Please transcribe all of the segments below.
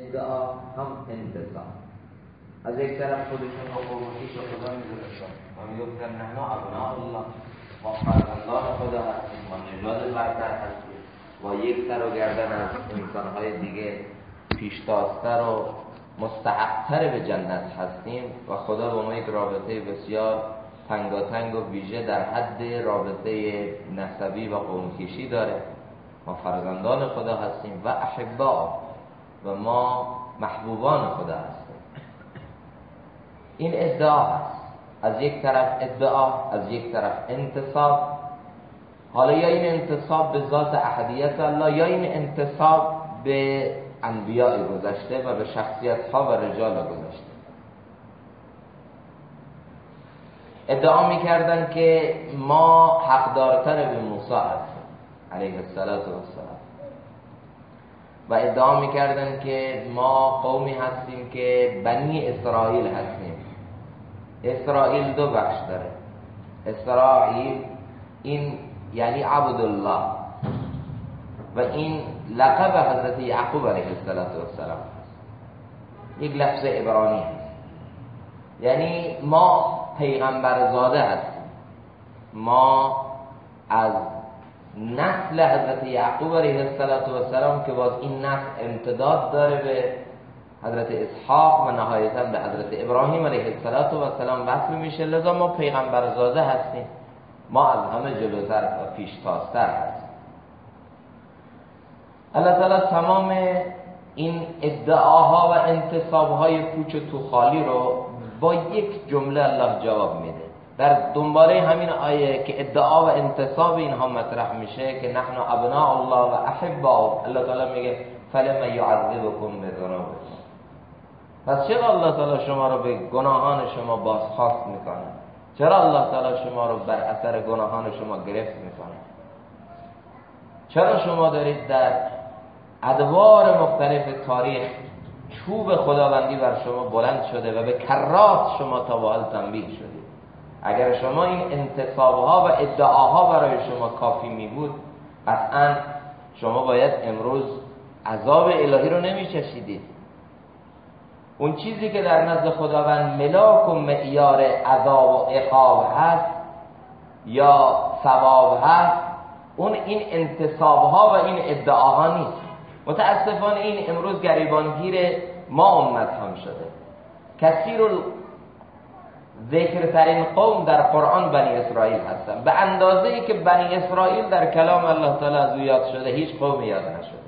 ادعا هم انتصاب از یک طرف خودشون قومتیش رو خدا می‌دونستن و می‌گفتن نحن ابناء الله. ما فرزندان خدا هستیم ما نجات برتر هستیم. با یک سر و گردن از انسانهای دیگه پیشتازتر و مستحقتر به جنت هستیم و خدا با ما یک رابطه بسیار تنگاتنگ و ویژه در حد رابطه نسبی و قومکیشی داره. ما فرزندان خدا هستیم و احبا و ما محبوبان خدا هستیم. این ادعا هست. از یک طرف ادعا از یک طرف انتصاب. حالا یا این انتصاب به ذات احدیت الله یا این انتصاب به انبیاء گذشته و به شخصیت ها و رجال گذشته. ادعا می‌کردن که ما حقدارتر به موسی هستیم علیه السلام و ادعا می‌کردن که ما قومی هستیم که بنی اسرائیل هستیم. اسرائیل دو بخش داره. اسرائیل این یعنی عبدالله و این لقب حضرت یعقوب علیه السلام. یک لفظ عبرانی هست. یعنی ما پیغمبر زاده هستیم. ما از نسل حضرت یعقوب علیه السلام که باز این نسل امتداد داره به حضرت اسحاق و نهایتا به حضرت ابراهیم علیه السلام وصل میشه. لذا ما پیغمبر زاده هستیم. ما از همه جلوتر و پیشتازتر هستیم. الله تعالی تمام این ادعاها و انتصابهای پوچ و توخالی رو با یک جمله الله جواب میده. در دنباله همین آیه که ادعا و انتصاب اینها مطرح میشه که نحن ابناء الله و احبا الله تعالی میگه فلما یعذبکم بذنوبکم. پس چرا الله تعالی شما رو به گناهان شما بازخواست می‌کنه؟ چرا الله تعالی شما رو بر اثر گناهان شما گرفت می‌کنه؟ چرا شما دارید در ادوار مختلف تاریخ چوب خداوندی بر شما بلند شده و به کرات شما تا به تنبیه شدید اگر شما این انتصابها و ادعاها برای شما کافی می بود قطعا شما باید امروز عذاب الهی رو نمی چشیدید اون چیزی که در نزد خداوند ملاک و معیار عذاب و عقاب هست یا ثواب هست اون این انتصابها و این ادعاها نیست. متاسفانه این امروز گریبانگیر ما امت هم شده. کثیر ذکر ترین قوم در قرآن بنی اسرائیل هستن. به اندازه ای که بنی اسرائیل در کلام الله تعالی از یاد شده هیچ قوم یاد نشده.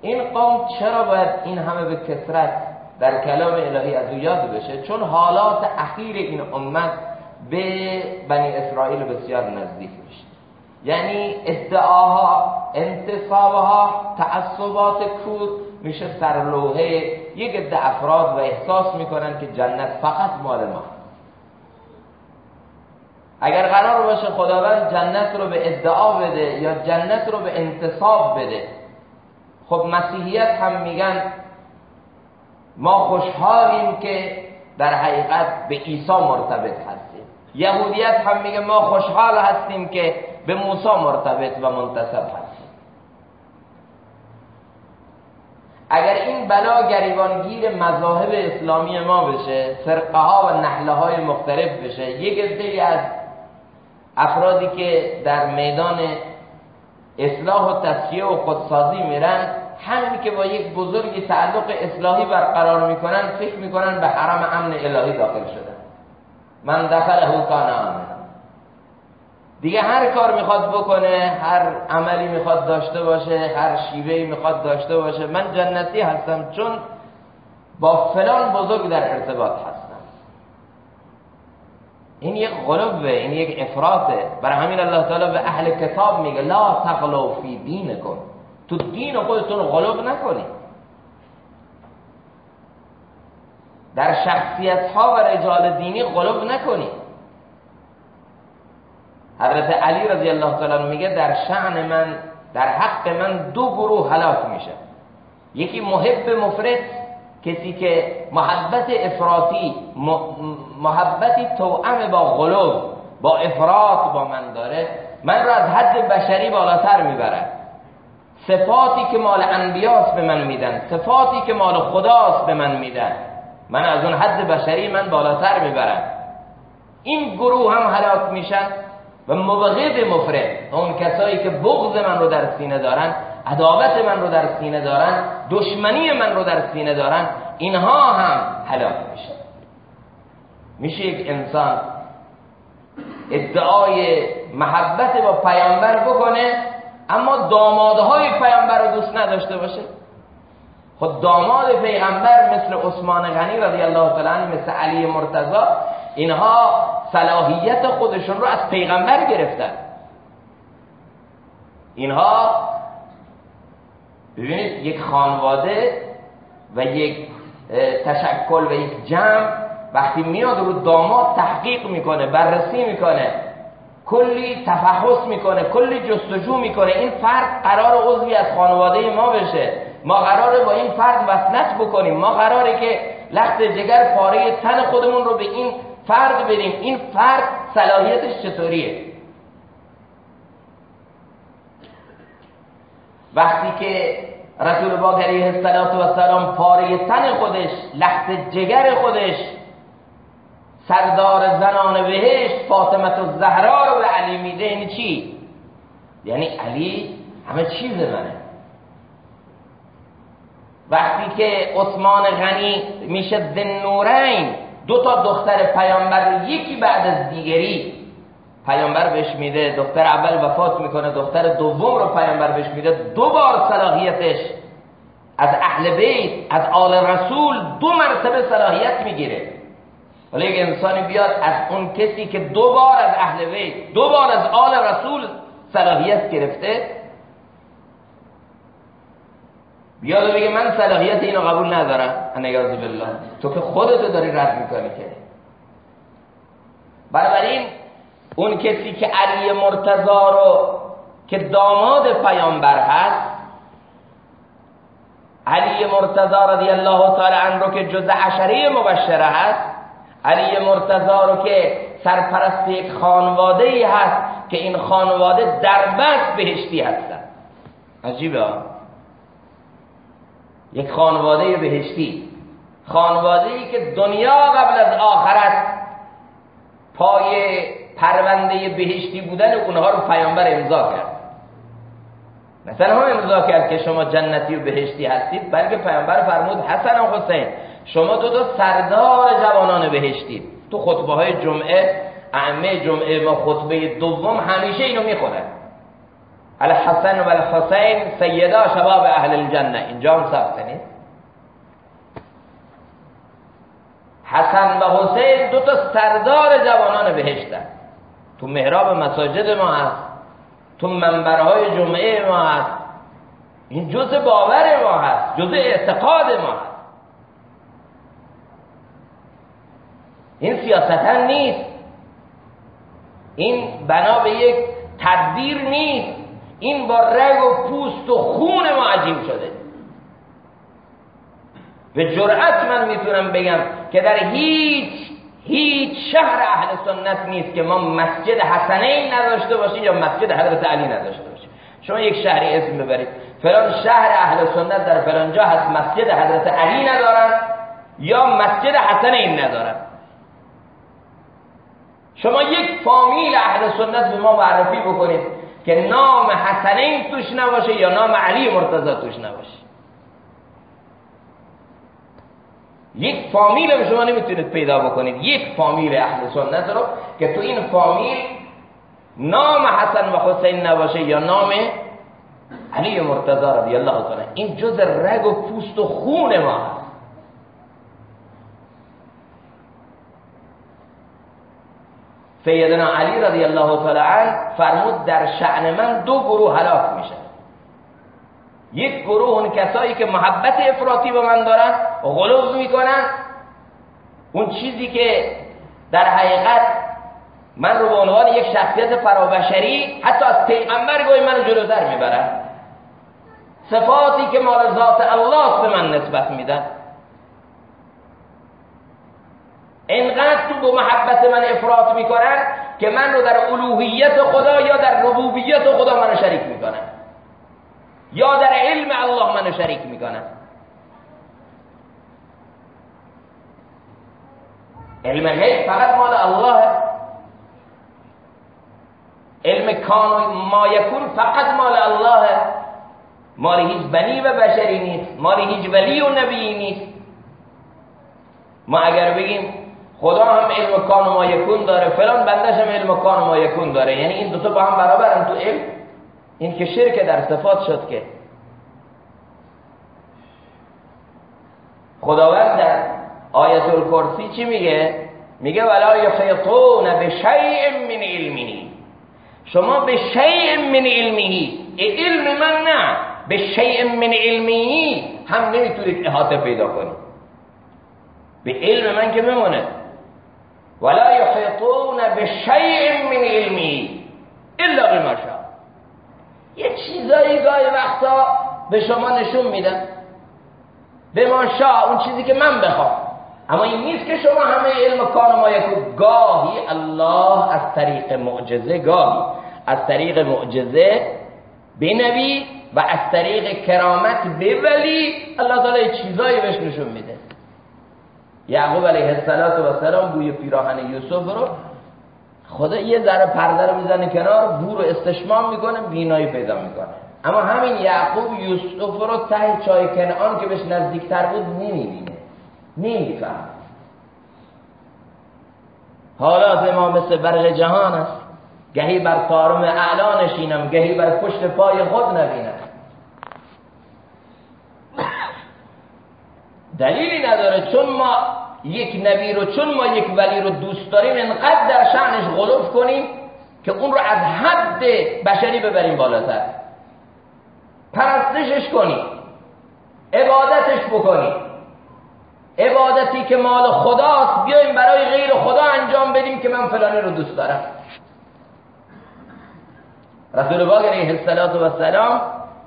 این قوم چرا باید این همه به کسرت در کلام الهی از یاد بشه؟ چون حالات اخیر این امت به بنی اسرائیل بسیار نزدیک میشه. یعنی ادعاها انتصابها تعصبات کور میشه سرلوحه یک عده افراد و احساس می‌کنن که جنت فقط مال ما. اگر قرار باشه خداوند جنت رو به ادعا بده یا جنت رو به انتصاب بده خب مسیحیت هم میگن ما خوشحالیم که در حقیقت به عیسی مرتبط هستیم. یهودیت هم میگه ما خوشحال هستیم که به موسی مرتبط و منتصب هستیم. اگر این بلا گریبانگیر مذاهب اسلامی ما بشه فرقه ها و نحله های مختلف بشه یک عده از افرادی که در میدان اصلاح و تصفیه و خودسازی میرن همین که با یک بزرگی تعلق اصلاحی برقرار می‌کنن فکر می‌کنن به حرم امن الهی داخل شدن. من دخله کان آمن دیگه هر کار می‌خواد بکنه هر عملی می‌خواد داشته باشه هر شیوهی می‌خواد داشته باشه من جنتی هستم چون با فلان بزرگ در ارتباط هستم. این یک غلبه این یک افراطه. برای همین الله تعالی به اهل کتاب میگه لا تغلو فی دینکم. تو دین خودتون غلب نکنید در شخصیت ها و رجال دینی غلب نکنید حضرت علی رضی الله تعالی میگه در شعن من در حق من دو گروه هلاک میشه. یکی محب مفرد کسی که محبت افراطی محبتی توأم با غلوب با افراط با من داره من را از حد بشری بالاتر می‌بره. صفاتی که مال انبیاست به من میدن صفاتی که مال خداست به من میدن من از اون حد بشری من بالاتر می‌برم. این گروه هم هلاک میشن. و مبغض مفرد. اون کسایی که بغض من رو در سینه دارن عداوت من رو در سینه دارن دشمنی من رو در سینه دارن اینها هم هلاک میشن. میشه یک انسان ادعای محبت با پیامبر بکنه اما دامادهای پیامبر رو دوست نداشته باشه؟ خود داماد پیغمبر مثل عثمان غنی رضی الله تعالی مثل علی مرتضی اینها صلاحیت خودشون رو از پیغمبر گرفتن. اینها ببینید یک خانواده و یک تشکل و یک جمع وقتی میاد رو داماد تحقیق می‌کنه بررسی می‌کنه کلی تفحص می‌کنه کلی جستجو می‌کنه این فرد قرار عضوی از خانواده ما بشه. ما قراره با این فرد وصلت بکنیم. ما قراره که لخت جگر پاره تن خودمون رو به این فرد بدیم این فرد صلاحیتش چطوریه؟ وقتی که رسول باک علیه السلام پاره تن خودش لخت جگر خودش سردار زنان بهشت فاطمت و زهرا رو به علی میده یعنی چی؟ یعنی علی همه چیز منه. وقتی که عثمان غنی میشه ذنورین دو تا دختر پیامبر یکی بعد از دیگری. پیامبر بهش میده دختر اول وفات می‌کنه دختر دوم رو پیامبر بهش میده. دو بار صلاحیتش از اهل بیت از آل رسول دو مرتبه صلاحیت می‌گیره. ولی یک انسانی بیاد از اون کسی که دو بار از اهل بیت دو بار از آل رسول صلاحیت گرفته بیاد و بگه من صلاحیت اینو قبول ندارم. انگاز بالله. تو که خودتو داری رد می‌کنی که. بنابراین اون کسی که علی مرتضا رو که داماد پیامبر هست علی مرتضا رضی الله تعالی عنه رو که جز عشره مبشره هست علی مرتضا رو که سرپرست یک خانواده ای هست که این خانواده دربست بهشتی هستن. عجیبه. یک خانواده بهشتی. خانواده ای که دنیا قبل از آخرت پای پرونده بهشتی بودن اونها رو پیامبر امضا کرد. مثلا هم امضا کرد که شما جنتی و بهشتی هستید بلکه پیامبر فرمود حسن و حسین شما دو تا سردار جوانان بهشتید تو خطبه های جمعه اعمه جمعه و خطبه دوم همیشه اینو می‌خونن. الحسن و الحسین سیدا شباب اهل الجنه. اینجا هم ثبت نیست حسن و حسین دو تا سردار جوانان بهشتن. تو محراب مساجد ما هست تو منبرهای جمعه ما هست. این جز باور ما هست جز اعتقاد ما هست. این سیاستن نیست. این بنا به یک تدبیر نیست. این با رگ و پوست و خون ما عجیب شده. به جرأت من می‌تونم بگم که در هیچ هیچ شهر اهل سنت نیست که ما مسجد حسنین نداشته باشیم یا مسجد حضرت علی نداشته باشیم. شما یک شهری اسم ببرید. فلان شهر اهل سنت در فلان جا هست مسجد حضرت علی ندارن یا مسجد حسنین ندارن. شما یک فامیل اهل سنت به ما معرفی بکنید. که نام حسنین توش نباشه یا نام علی مرتضی توش نباشه. یک فامیل به شما نمی‌تونید پیدا بکنید. یک فامیل اهل سنت رو که تو این فامیل نام حسن و حسین نباشه یا نام علی مرتضی رضی الله تعالی این جز رگ و پوست و خون ما هست. سیدنا علی رضی الله تعالی عنه فرمود در شعن من دو گروه هلاک میشن یک گروه اون کسایی که محبت افراطی به من دارن غلوز می‌کنن. اون چیزی که در حقیقت من رو به عنوان یک شخصیت فرابشری حتی از پیغمبر گوی من جلوتر می‌برن. صفاتی که مال ذات الله به من نسبت میدن. انقدر تو به محبت من افراط می‌کنن که من رو در الوهیت خدا یا در ربوبیت خدا منو شریک می‌کنن یا در علم الله منو شریک می‌کنن علم غیب فقط مال الله. علم کان ما یکون فقط مال الله. مال هیچ بنی و بشری نیست. مال هیچ ولی و نبی نیست. ما اگر بگیم خدا هم علم کان ما یکون داره فلان بندش هم علم کان ما یکون داره. یعنی این دوتا با هم برابرن تو علم. این که شرک در صفات شد که. خداوند در آیت الکرسی چی میگه؟ میگه ولا یحیطون بشیء من علمه. شما به شیء من علمه. علم من نه. به شیء من علمه هم نمی‌تونید احاطه پیدا کنید. به علم من که بمونه. ولا یحیطون بشیء من علمه الا بما شاء. یه چیزایی گاهی وقتا به شما نشون میدن به ما شاء اون چیزی که من بخوام. اما این نیست که شما همه علم کار ما یکو. گاهی الله از طریق معجزه گاهی از طریق معجزه به نبی و از طریق کرامت به ولی الله تعالی چیزایی بهش نشون میده. یعقوب علیه السلام بوی پیراهن یوسف رو خدا یه ذره پرده رو می‌زنه کنار بو رو استشمام می‌کنه بینایی پیدا می‌کنه. اما همین یعقوب یوسف رو ته چای کنعان که بهش نزدیکتر بود نمی‌بینه. نمیفهم حالات ما مثل برق جهان است. گهی بر طارم اعلا نشینم گهی بر پشت پای خود نبینم. دلیلی نداره چون ما یک نبی رو چون ما یک ولی رو دوست داریم انقدر در شعنش غلوف کنیم که اون رو از حد بشری ببریم بالاتر. پرستشش کنیم. عبادتش بکنیم. عبادتی که مال خداست بیایم برای غیر خدا انجام بدیم که من فلانی رو دوست دارم. رسول الله علیه السلام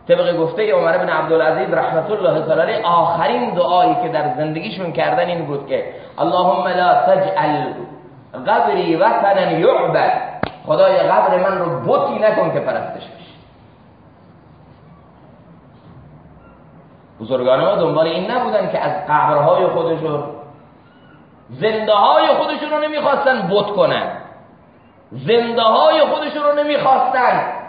طبق گفته عمر بن عبدالعزیز رحمت الله تعالی آخرین دعایی که در زندگیشون کردن این بود که اللهم لا تجعل قبری وطنا یعبد خدای قبر من رو بوتی نکن که پرستش بشه بزرگان ما دنبال این نبودن که از قبرهای خودشون زنده های خودشون رو نمی‌خواستن بت کنن. زنده های خودشون رو نمی‌خواستن.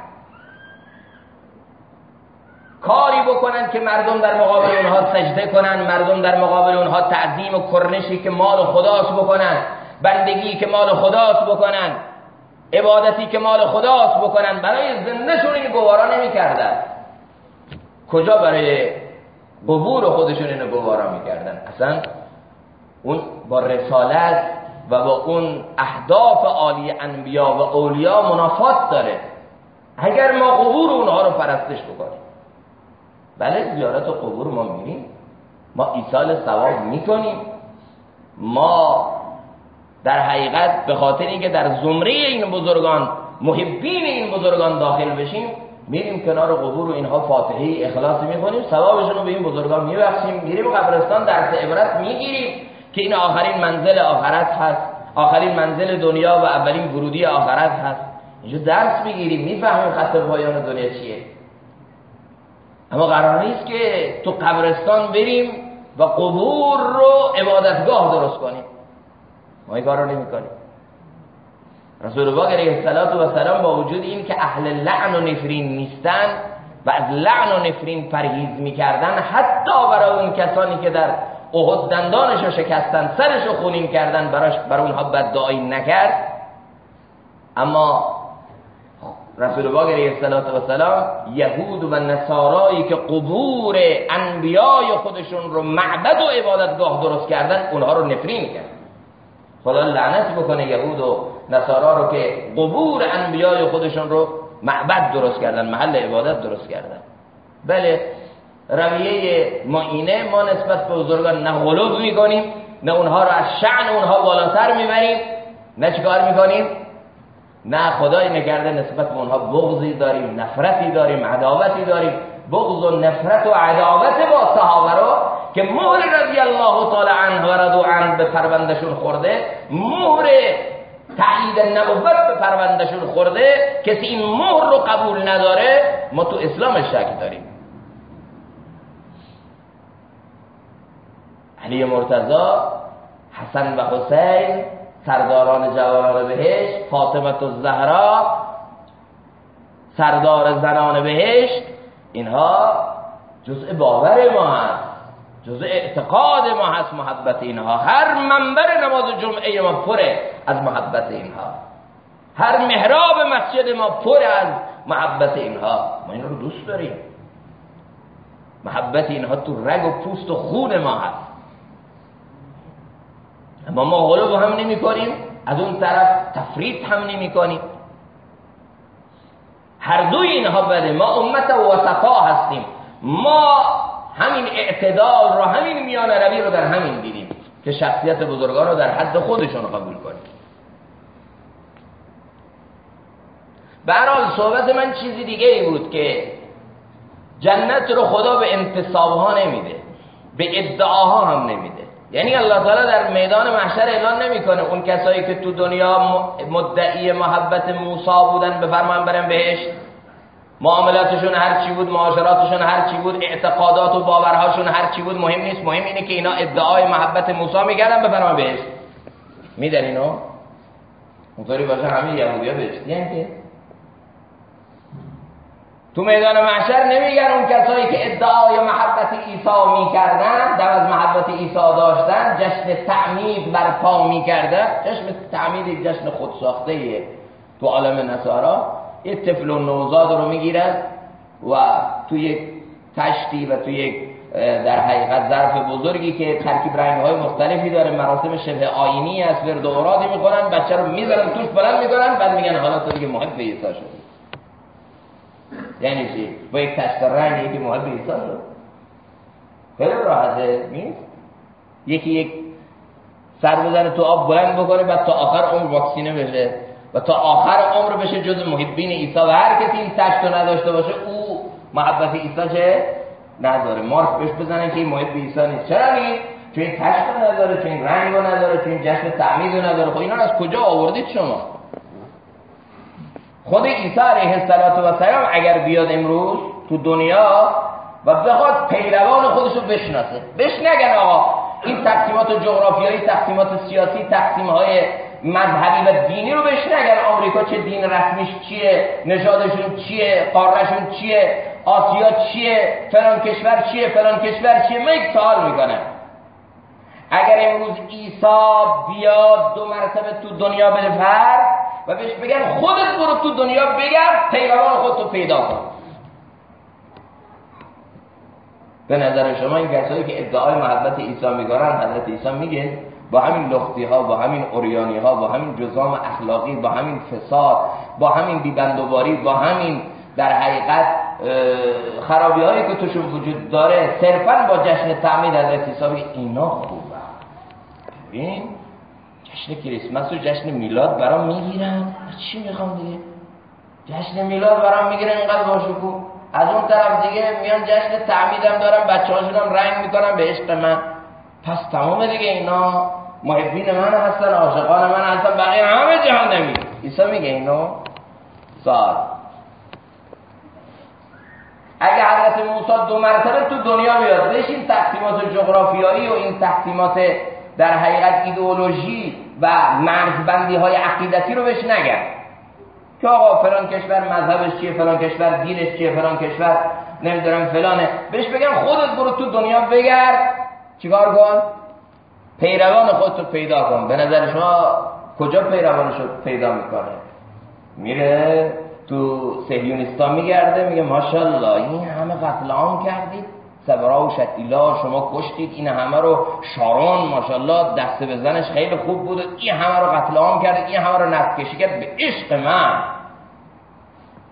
کاری بکنن که مردم در مقابل اونها سجده کنن مردم در مقابل اونها تعظیم و کرنشی که مال خداست بکنن بندگی که مال خداست بکنن عبادتی که مال خداست بکنن برای زندهشون این گوارا نمی‌کردن. کجا برای قبور خودشون اینو گوارا می‌کردن؟ اصلا اون با رسالت و با اون اهداف عالی انبیا و اولیا منافات داره. اگر ما قبور اونها رو پرستش بکنیم بله زیارت و قبور ما میریم ما ایصال ثواب می‌کنیم ما در حقیقت به خاطر اینکه در زمره این بزرگان محبین این بزرگان داخل بشیم میریم کنار قبور و اینها فاتحه اخلاص می‌کنیم. ثوابشون رو به این بزرگان میبخشیم. میریم قبرستان درس عبرت می‌گیریم که این آخرین منزل آخرت هست. آخرین منزل دنیا و اولین ورودی آخرت هست. اینجا درس می‌گیریم. می‌فهمیم خط پایان دنیا چیه. اما قرار نیست که تو قبرستان بریم و قبور رو عبادتگاه درست کنیم. ما این کار رو نمی کنیم رسول الله علیه السلام با وجود این که اهل لعن و نفرین نیستن و از لعن و نفرین پرهیز می‌کردن حتی برای اون کسانی که در احد دندانش رو شکستن سرش رو خونین کردن براش برای اونها بددعایی نکرد. اما رسول الله علیه السلام یهود و نصارایی که قبور انبیای خودشون رو معبد و عبادتگاه درست کردن اونها رو نفرین کرد خدا لعنت بکنه یهود و نصارا رو که قبور انبیای خودشون رو معبد درست کردن محل عبادت درست کردن. بله رویه ما اینه ما نسبت به بزرگان نه غلو می‌کنیم نه اونها رو از شأن اونها بالاتر می‌بریم نه چیکار می‌کنیم؟ نه خدای نکرده نسبت به اونها بغضی داریم نفرتی داریم عداوتی داریم. بغض و نفرت و عداوت با صحابه رو که مهر رضی الله تعالی عنه و رضوا عنه به پروندشون خورده مهر تأیید نبوت به پروندشون خورده کسی این مهر رو قبول نداره ما تو اسلام شک داریم. علی مرتضی حسن و حسین سرداران جوانان بهشت فاطمه الزهرا سردار زنان بهشت اینها جزء باور ما هست جزء اعتقاد ما هست محبت اینها هر منبر نماز جمعه ما پره از محبت اینها هر محراب مسجد ما پر از محبت اینها ما این رو دوست داریم محبت اینها تو رگ و پوست و خون ما هست. اما ما غلوب هم نمی کنیم. از اون طرف تفرید هم نمی کنیم. هر دوی اینها بده ما امت وسطا هستیم. ما همین اعتدال رو همین میان روی رو در همین دیدیم که شخصیت بزرگان رو در حد خودشون قبول کنیم. به صحبت من چیزی دیگه ای بود که جنت رو خدا به انتصاب ها نمیده به ادعاها هم نمیده. یعنی الله تعالی در میدان محشر اعلان نمی‌کنه. اون کسایی که تو دنیا مدعی محبت موسی بودن بفرمان برن بهشت معاملاتشون هر چی بود معاشراتشون هر چی بود اعتقادات و باورهاشون هر چی بود مهم نیست. مهم اینه که اینا ادعای محبت موسی میگردن بفرمان بهشت میدن اینو؟ اونطوری باشه همه یهودیا یعنی تو میدان محشر نمیگن اون کسایی که ادعای محبت عیسی می‌کردن در از محبت عیسی داشتن جشن تعمید برپا می‌کردن جشن تعمید یک جشن خود ساخته تو عالم نصارا یه طفل و نوزاد رو می‌گیرن و تو یک تشتی و تو یک در حقیقت ظرف بزرگی که ترکیب رنگ های مختلفی داره مراسم شبه آینی است ورد و می‌کنن بچه رو می‌ذارن توش بلند می‌کنن بعد میگن حالا تو دیگه محب عیسی شد یعنی چی؟ با یک تشت رنگی که محب عیسی شد. خیلی راحته نیست؟ یکی یک سر بزنه تو آب بلند بکنه بعد تا آخر عمر واکسینه بشه. و تا آخر عمر بشه جز محبین عیسی و هر کسی این تشت رو نداشته باشه او محبت عیسی چه؟ نداره. مارک بهش بزنه که این محب عیسی نیست. چرا نیست چون این تشت رو نداره چون این رنگ نداره چون این جشن تعمید نداره. خب اینا از کجا آوردید شما؟ خود عیسی علیه السلام اگر بیاد امروز تو دنیا و بخواد پیروان خودش رو بشناسه بهش نگن آقا. این تقسیمات جغرافیایی تقسیمات سیاسی تقسیم های مذهبی و دینی رو بهش نگن آمریکا چه دین رسمیش چیه نژادشون چیه قارهشون چیه آسیا چیه فلان کشور چیه فلان کشور چیه من یک سوال می‌کنم. اگر امروز عیسی بیاد دو مرتبه تو دنیا فرد و بهش بگن خودت برو تو دنیا بگرد پیروان خودتو پیدا کن. به نظر شما این کسایی که ادعای محبت عیسی میگارن حضرت عیسی میگه با همین لختی ها با همین اوریانی ها با همین جزام اخلاقی با همین فساد با همین بیبندوباری با همین در حقیقت خرابی هایی که توشون وجود داره صرفا با جشن تعمید حضرت عیسی اینا خوبه ببین؟ جشن کریسمس و جشن میلاد برام می‌گیرن. چی می‌خوام دیگه؟ جشن میلاد برام می‌گیرن اینقدر باشکو از اون طرف دیگه میان جشن تعمیدم دارم بچه هاشونم رنگ می‌کنم به عشق من. پس تمام دیگه اینا. محبین من هستن عاشقان من هستن بقیه همه جهان نمی ایسا میگه اینو. سال اگه حضرت موسی دو مرتبه تو دنیا بیاد بهش این تقسیمات جغرافیایی و این تقسیمات در حقیقت ایدئولوژی و مرزبندی های عقیدتی رو بهش نگن که آقا فلان کشور مذهبش چیه فلان کشور دینش چیه فلان کشور نمی‌دونم فلانه. بهش بگن خودت برو تو دنیا بگرد. چیکار کن؟ پیروان خودتو پیدا کن. به نظر شما کجا پیروانش رو پیدا می‌کنه؟ میره تو سهیونیستان میگرده میگه ماشاءالله این همه قتل عام کردید سبرا و شما کشتید این همه رو شارون ماشاءالله دست بزنش خیلی خوب بود. این همه رو قتل عام کرد این همه رو نفت کشی کرد. به عشق من.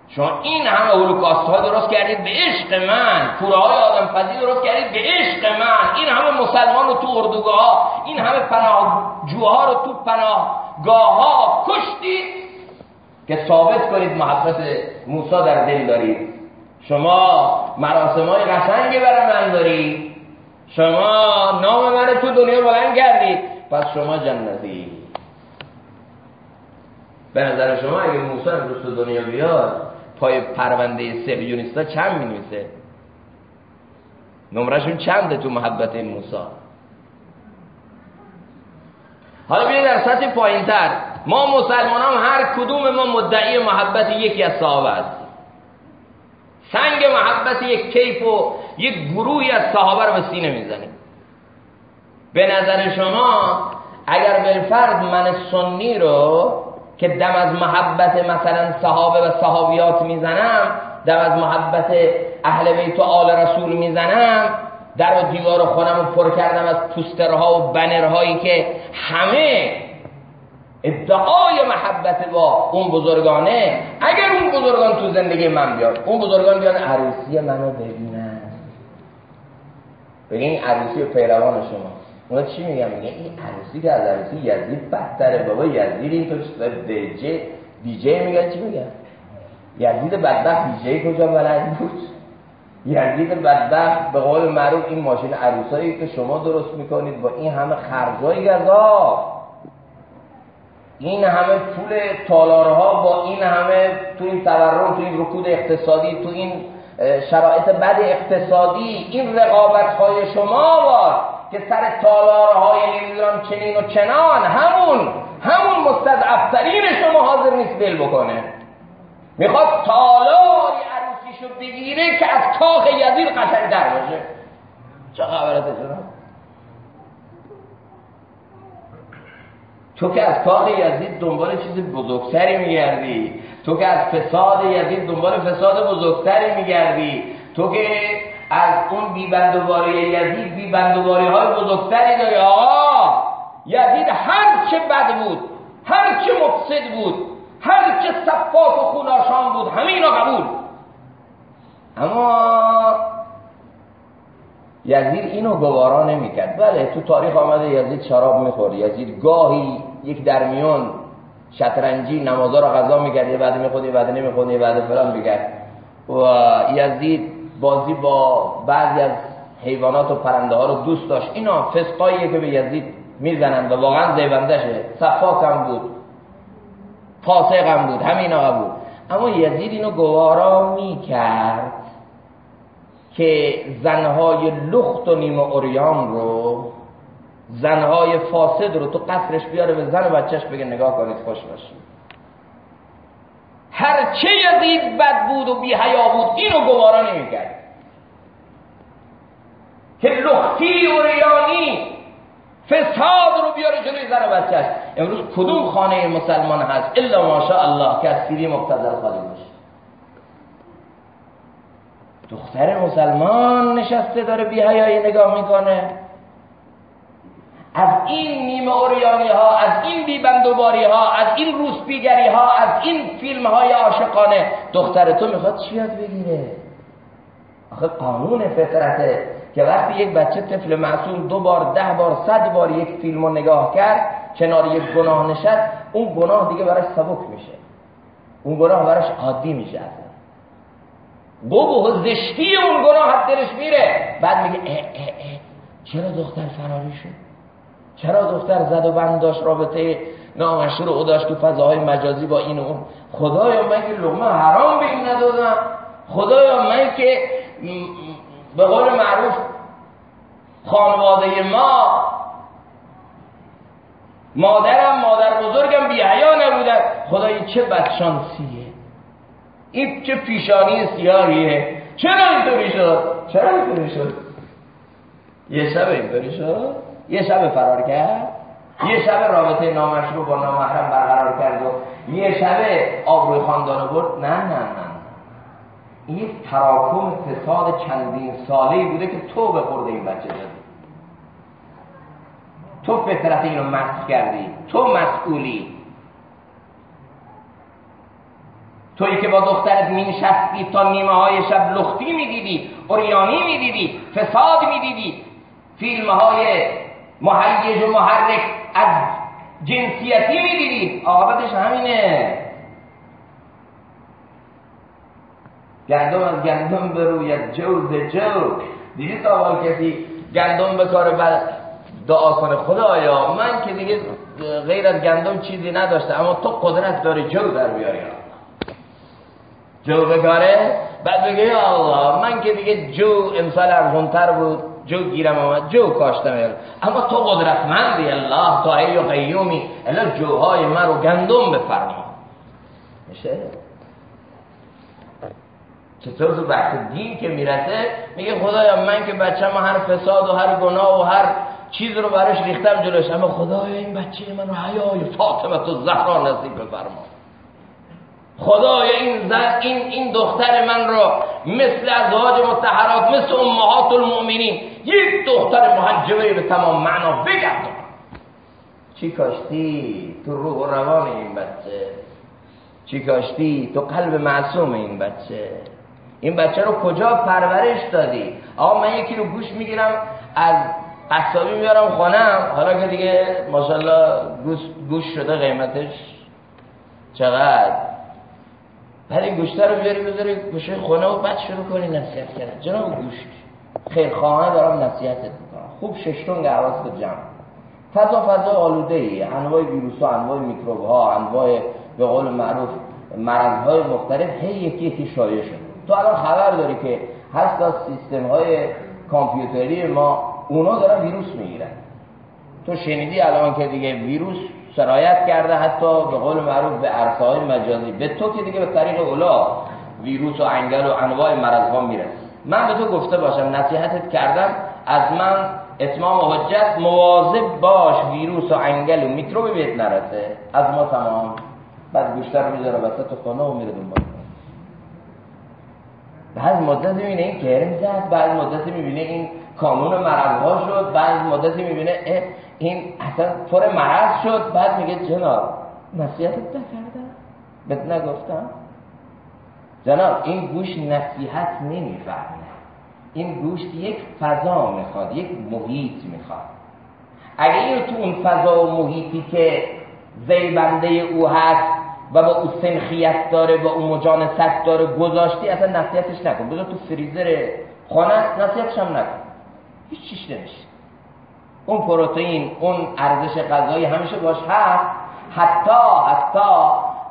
شما این همه هولوکاست ها درست کردید به عشق من. کوره های آدم فضی درست کردید به عشق من. این همه مسلمان رو تو اردوگاه این همه پناهجوها رو تو پناهگاه ها کشتید. که ثابت کنید محبت موسی در دل دارید. شما مراسم های قشنگی برای من داری شما نام من تو دنیا بلند کردید. پس شما جنتی. به نظر شما اگه موسی امروز تو دنیا بیاد پای پرونده سهیونیستا چند می نویسه؟ نمرشون چنده تو محبت موسی؟ حالا ببینید در سطح پایینتر ما مسلمان هم هر کدوم ما مدعی محبت یکی از صحابه هستیم سنگ محبت یک کیف و یک گروهی از صحابه رو به سینه می‌زنیم به نظر شما اگر بالفرد من سنی رو که دم از محبت مثلا صحابه و صحابیات می‌زنم دم از محبت اهل بیت و آل رسول می‌زنم در و دیوار خونم رو پر کردم از پوسترها و بنرهایی که همه ادعای محبت با اون بزرگانه اگر اون بزرگان تو زندگی من بیاد اون بزرگان بیان عروسی منو ببینن. بگین عروسی پیروان شما. اونا چی میگن؟ میگن این عروسی که از عروسی یزید بدتره. بابا یزید این تو دیجه دیجه میگن چی میگن؟ یزید بدبخت دیجه کجا بلد بود؟ یزید بدبخت به قول معروف این ماشین عروسایی که شما درست می‌کنید با این همه خرجای گذار این همه پول تالارها با این همه تو این تورم تو این رکود اقتصادی تو این شرایط بد اقتصادی این رقابت های شما با که سر تالارهای نمی‌دونم چنین و چنان همون همون مستضعفترین شما حاضر نیست بل بکنه. می‌خواد تالاری عروسیشو بگیره که از کاخ یزید قشنگ در باشه. چه خبرت؟ جناب تو که از کاخ یزید دنبال چیز بزرگتری میگردی. تو که از فساد یزید دنبال فساد بزرگتری میگردی. تو که از اون بیبندوباری یزید بیبندوباری های بزرگتری داری آقا. یزید هر چه بد بود هر چه مفسد بود هر چه صفاک و خوناشان بود همه اینا قبول. اما یزید اینو گوارا نمی‌کرد. بله تو تاریخ آمده یزید شراب می‌خورد. یزید گاهی یک درمیون شطرنجی نمازا رو غذا می‌کرد یه بعد می‌خورد یه بعد نمی‌خورد یه بعد فلان می‌کرد. و یزید بازی با بعضی از حیوانات و پرنده ها رو دوست داشت. اینا فسقاییه که به یزید می‌زنند و واقعا زیبندشه صفاک هم بود. فاسق هم بود. همینا بود. اما یزید اینو گوارا می‌کرد. که زنهای لخت و نیمه اوریان رو زنهای فاسد رو تو قصرش بیاره به زن و بچهش بگه نگاه کنید خوش باشید. هرچه یزید بد بود و بی حیا بود اینو گوارا نمی‌کرد. که لختی و ریانی فساد رو بیاره جلوی زن و بچهش. امروز کدوم خانه مسلمان هست؟ الا ماشاء الله که از سیری مقتدر خالی دختر مسلمان نشسته داره بی حیایی نگاه می‌کنه. از این نیمه اوریانی ها از این بیبندوباری ها از این روسپیگری ها از این فیلم های عاشقانه دختر تو می‌خواد چی یاد بگیره؟ آخه قانون فطرته که وقتی یک بچه طفل معصوم دو بار ده بار صد بار یک فیلم رو نگاه کرد کنار یک گناه نشد اون گناه دیگه براش سبک میشه. اون گناه براش عادی میشه. و زشتی اون گناه دلش میره. بعد میگه اه اه اه چرا دختر فراری شد؟ چرا دختر زد و بند داشت؟ رابطه نامشور او داشت تو فضاهای مجازی با این و اون. خدایا من که لغمه حرام به این ندادم. خدایا من که به قول معروف خانواده ما مادرم مادر بزرگم بی حیا نبودن. خدای چه بدشانسیه؟ این چه پیشانی سیاریه چرا اینطوری شد؟ چرا اینطوری شد؟ یه شب اینطوری شد؟ یه شب فرار کرد؟ یه شب رابطه نامشروع با نامحرم برقرار کرد و یه شب آبروی خاندانو برد؟ نه نه نه این تراکم فساد چندین ساله بوده که تو به خورده این بچه دادی تو فطرت اینو مسخ کردی. تو مسئولی. تویی که با دخترت می نشستی تا نیمه های شب لختی می‌دیدی اوریانی می‌دیدی فساد می‌دیدی. فیلم های محیج و محرک از جنسیتی می‌دیدید عاقبتش همینه. گندم از گندم بروید جوز جو دیدی تا کسی گندم به کار بعد دعا کنه؟ خدایا من که دیگه غیر از گندم چیزی نداشته اما تو قدرت داری جو در بیاری. جو بکاره بعد بگه یا الله من که دیگه جو امسال ارزونتر بود جو گیرم آمد جو کاشتم. اما تو قدرتمندی الله تو ای و قیومی الا جوهای من رو گندم بفرما. میشه؟ چطور تو بحث دین که می‌رسه میگه خدایا من که بچه ما هر فساد و هر گناه و هر چیز رو براش ریختم جلوش. اما خدایا این بچه من رو حیای فاطمه تو زهرا نصیب بفرما. خدایا این زن این این دختر من رو مثل ازواج متحرات مثل امهات المؤمنین یک دختر محجبه به تمام معنا بگردم چی کاشتی؟ تو روح و روان این بچه. چی کاشتی؟ تو قلب معصوم این بچه. این بچه رو کجا پرورش دادی؟ آقا من یکی رو گوش می‌گیرم از قصابی میارم خانم حالا که دیگه ماشاءالله گوش شده قیمتش چقدر؟ بعد این گوشته رو بیاری بذاری گوشه خونه و بعد شروع کنی نصیحت کردن. جناب گوشت خیر خواهانه دارم نصیحتت می‌کنم. خوب ششتون حواس به جمع. فضا فضا آلوده ای انواع ویروس ها انواع میکروب ها انواع به قول معروف مرض های مختلف هی یکی یکی شایع شده. تو الان خبر داری که هست از سیستم های کامپیوتری ما اونا دارن ویروس می‌گیرن. تو شنیدی الان که دیگه ویروس سرایت کرده حتی به قول معروف به عرصه مجازی به تو که دیگه به طریق اولا ویروس و انگل و انواع مرض ها می‌رسه من به تو گفته باشم نصیحتت کردم از من اتمام حجت مواظب باش ویروس و انگل و میکروب بهت نرسه. از ما تمام. بعد گوشتر می‌ذاره وسط خانه و میره دنبال. بعد مدت می‌بینه این کرم زد بعد مدت می‌بینه این کانون مرض شد بعد مدتی می‌بینه این اصلا پر مرض شد بعد میگه جناب نصیحتت نکردم؟ بهت نگفتم؟ جناب این گوش نصیحت نمی‌فهمه. این گوشت یک فضا می‌خواد یک محیط می‌خواد. اگه این تو اون فضا و محیطی که زیبنده او هست و با او سنخیت داره با او مجانست داره گذاشتی اصلا نصیحتش نکن. بذار تو فریزر خانه نصیحتش هم نکن. هیچ چیش نمیشه. اون پروتئین اون ارزش غذایی همیشه باش هست. حتی حتی